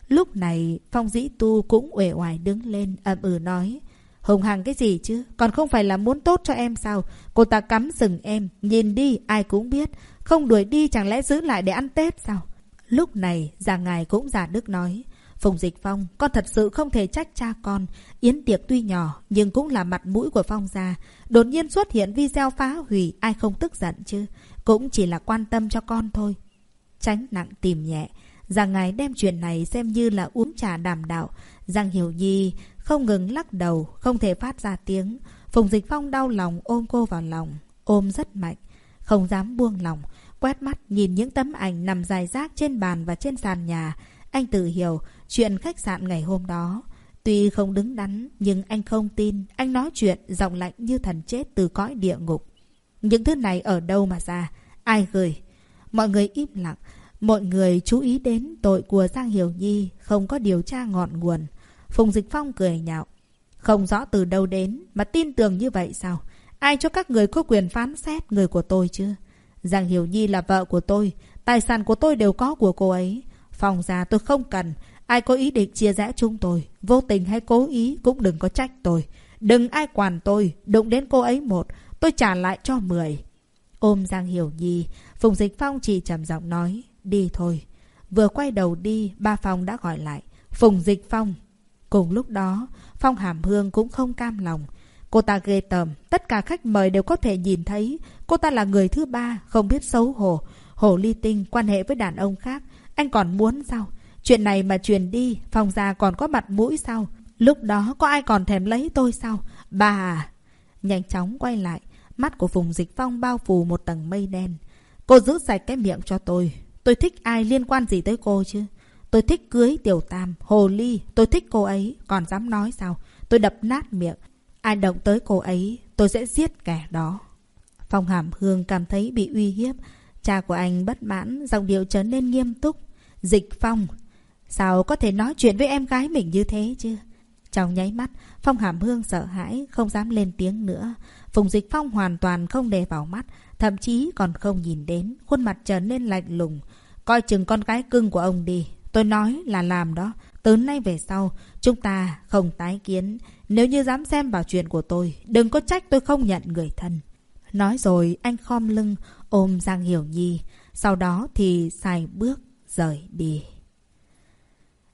Lúc này, Phong Dĩ Tu cũng uể oải đứng lên, ậm ừ nói. Hùng hằng cái gì chứ? Còn không phải là muốn tốt cho em sao? Cô ta cắm sừng em, nhìn đi, ai cũng biết. Không đuổi đi chẳng lẽ giữ lại để ăn Tết sao? Lúc này, già ngài cũng già đức nói. Phùng Dịch Phong, con thật sự không thể trách cha con. Yến tiệc tuy nhỏ, nhưng cũng là mặt mũi của Phong gia. Đột nhiên xuất hiện video phá hủy, ai không tức giận chứ? Cũng chỉ là quan tâm cho con thôi. Tránh nặng tìm nhẹ. Giang ngài đem chuyện này xem như là uống trà đàm đạo. Giang Hiểu Nhi không ngừng lắc đầu, không thể phát ra tiếng. Phùng Dịch Phong đau lòng ôm cô vào lòng. Ôm rất mạnh, không dám buông lòng. Quét mắt nhìn những tấm ảnh nằm dài rác trên bàn và trên sàn nhà. Anh tự hiểu chuyện khách sạn ngày hôm đó. Tuy không đứng đắn, nhưng anh không tin. Anh nói chuyện giọng lạnh như thần chết từ cõi địa ngục. Những thứ này ở đâu mà ra? Ai gửi? Mọi người im lặng. Mọi người chú ý đến tội của Giang Hiểu Nhi không có điều tra ngọn nguồn. Phùng Dịch Phong cười nhạo. Không rõ từ đâu đến mà tin tưởng như vậy sao? Ai cho các người có quyền phán xét người của tôi chưa? Giang Hiểu Nhi là vợ của tôi. Tài sản của tôi đều có của cô ấy. Phòng già tôi không cần. Ai có ý định chia rẽ chúng tôi, vô tình hay cố ý cũng đừng có trách tôi. Đừng ai quản tôi, đụng đến cô ấy một, tôi trả lại cho mười. Ôm Giang Hiểu Nhi, Phùng Dịch Phong chỉ trầm giọng nói, đi thôi. Vừa quay đầu đi, ba Phong đã gọi lại. Phùng Dịch Phong. Cùng lúc đó, Phong Hàm Hương cũng không cam lòng. Cô ta ghê tởm, tất cả khách mời đều có thể nhìn thấy. Cô ta là người thứ ba, không biết xấu hổ. Hồ ly tinh quan hệ với đàn ông khác. Anh còn muốn sao? Chuyện này mà truyền đi, Phong già còn có mặt mũi sao? Lúc đó có ai còn thèm lấy tôi sao? Bà à! Nhanh chóng quay lại, mắt của Phùng Dịch Phong bao phủ một tầng mây đen. Cô giữ sạch cái miệng cho tôi. Tôi thích ai liên quan gì tới cô chứ? Tôi thích cưới Tiểu Tam, Hồ Ly, tôi thích cô ấy, còn dám nói sao? Tôi đập nát miệng. Ai động tới cô ấy, tôi sẽ giết kẻ đó. Phong Hàm Hương cảm thấy bị uy hiếp. Cha của anh bất mãn, giọng điệu trở nên nghiêm túc. Dịch Phong, sao có thể nói chuyện với em gái mình như thế chứ? Trong nháy mắt, Phong Hàm Hương sợ hãi, không dám lên tiếng nữa. Phùng Dịch Phong hoàn toàn không để vào mắt, thậm chí còn không nhìn đến, khuôn mặt trở nên lạnh lùng. Coi chừng con gái cưng của ông đi. Tôi nói là làm đó. Từ nay về sau, chúng ta không tái kiến. Nếu như dám xem vào chuyện của tôi, đừng có trách tôi không nhận người thân. Nói rồi, anh khom lưng, ôm Giang Hiểu Nhi. Sau đó thì xài bước rời đi.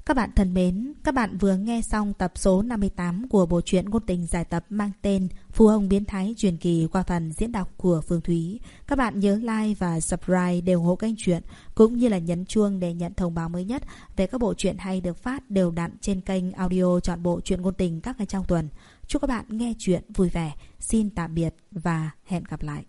Các bạn thân mến, các bạn vừa nghe xong tập số 58 của bộ truyện ngôn tình giải tập mang tên Phú Ông Biến Thái truyền kỳ qua phần diễn đọc của Phương Thúy. Các bạn nhớ like và subscribe để ủng hộ kênh truyện cũng như là nhấn chuông để nhận thông báo mới nhất về các bộ truyện hay được phát đều đặn trên kênh audio chọn bộ truyện ngôn tình các ngày trong tuần. Chúc các bạn nghe truyện vui vẻ. Xin tạm biệt và hẹn gặp lại.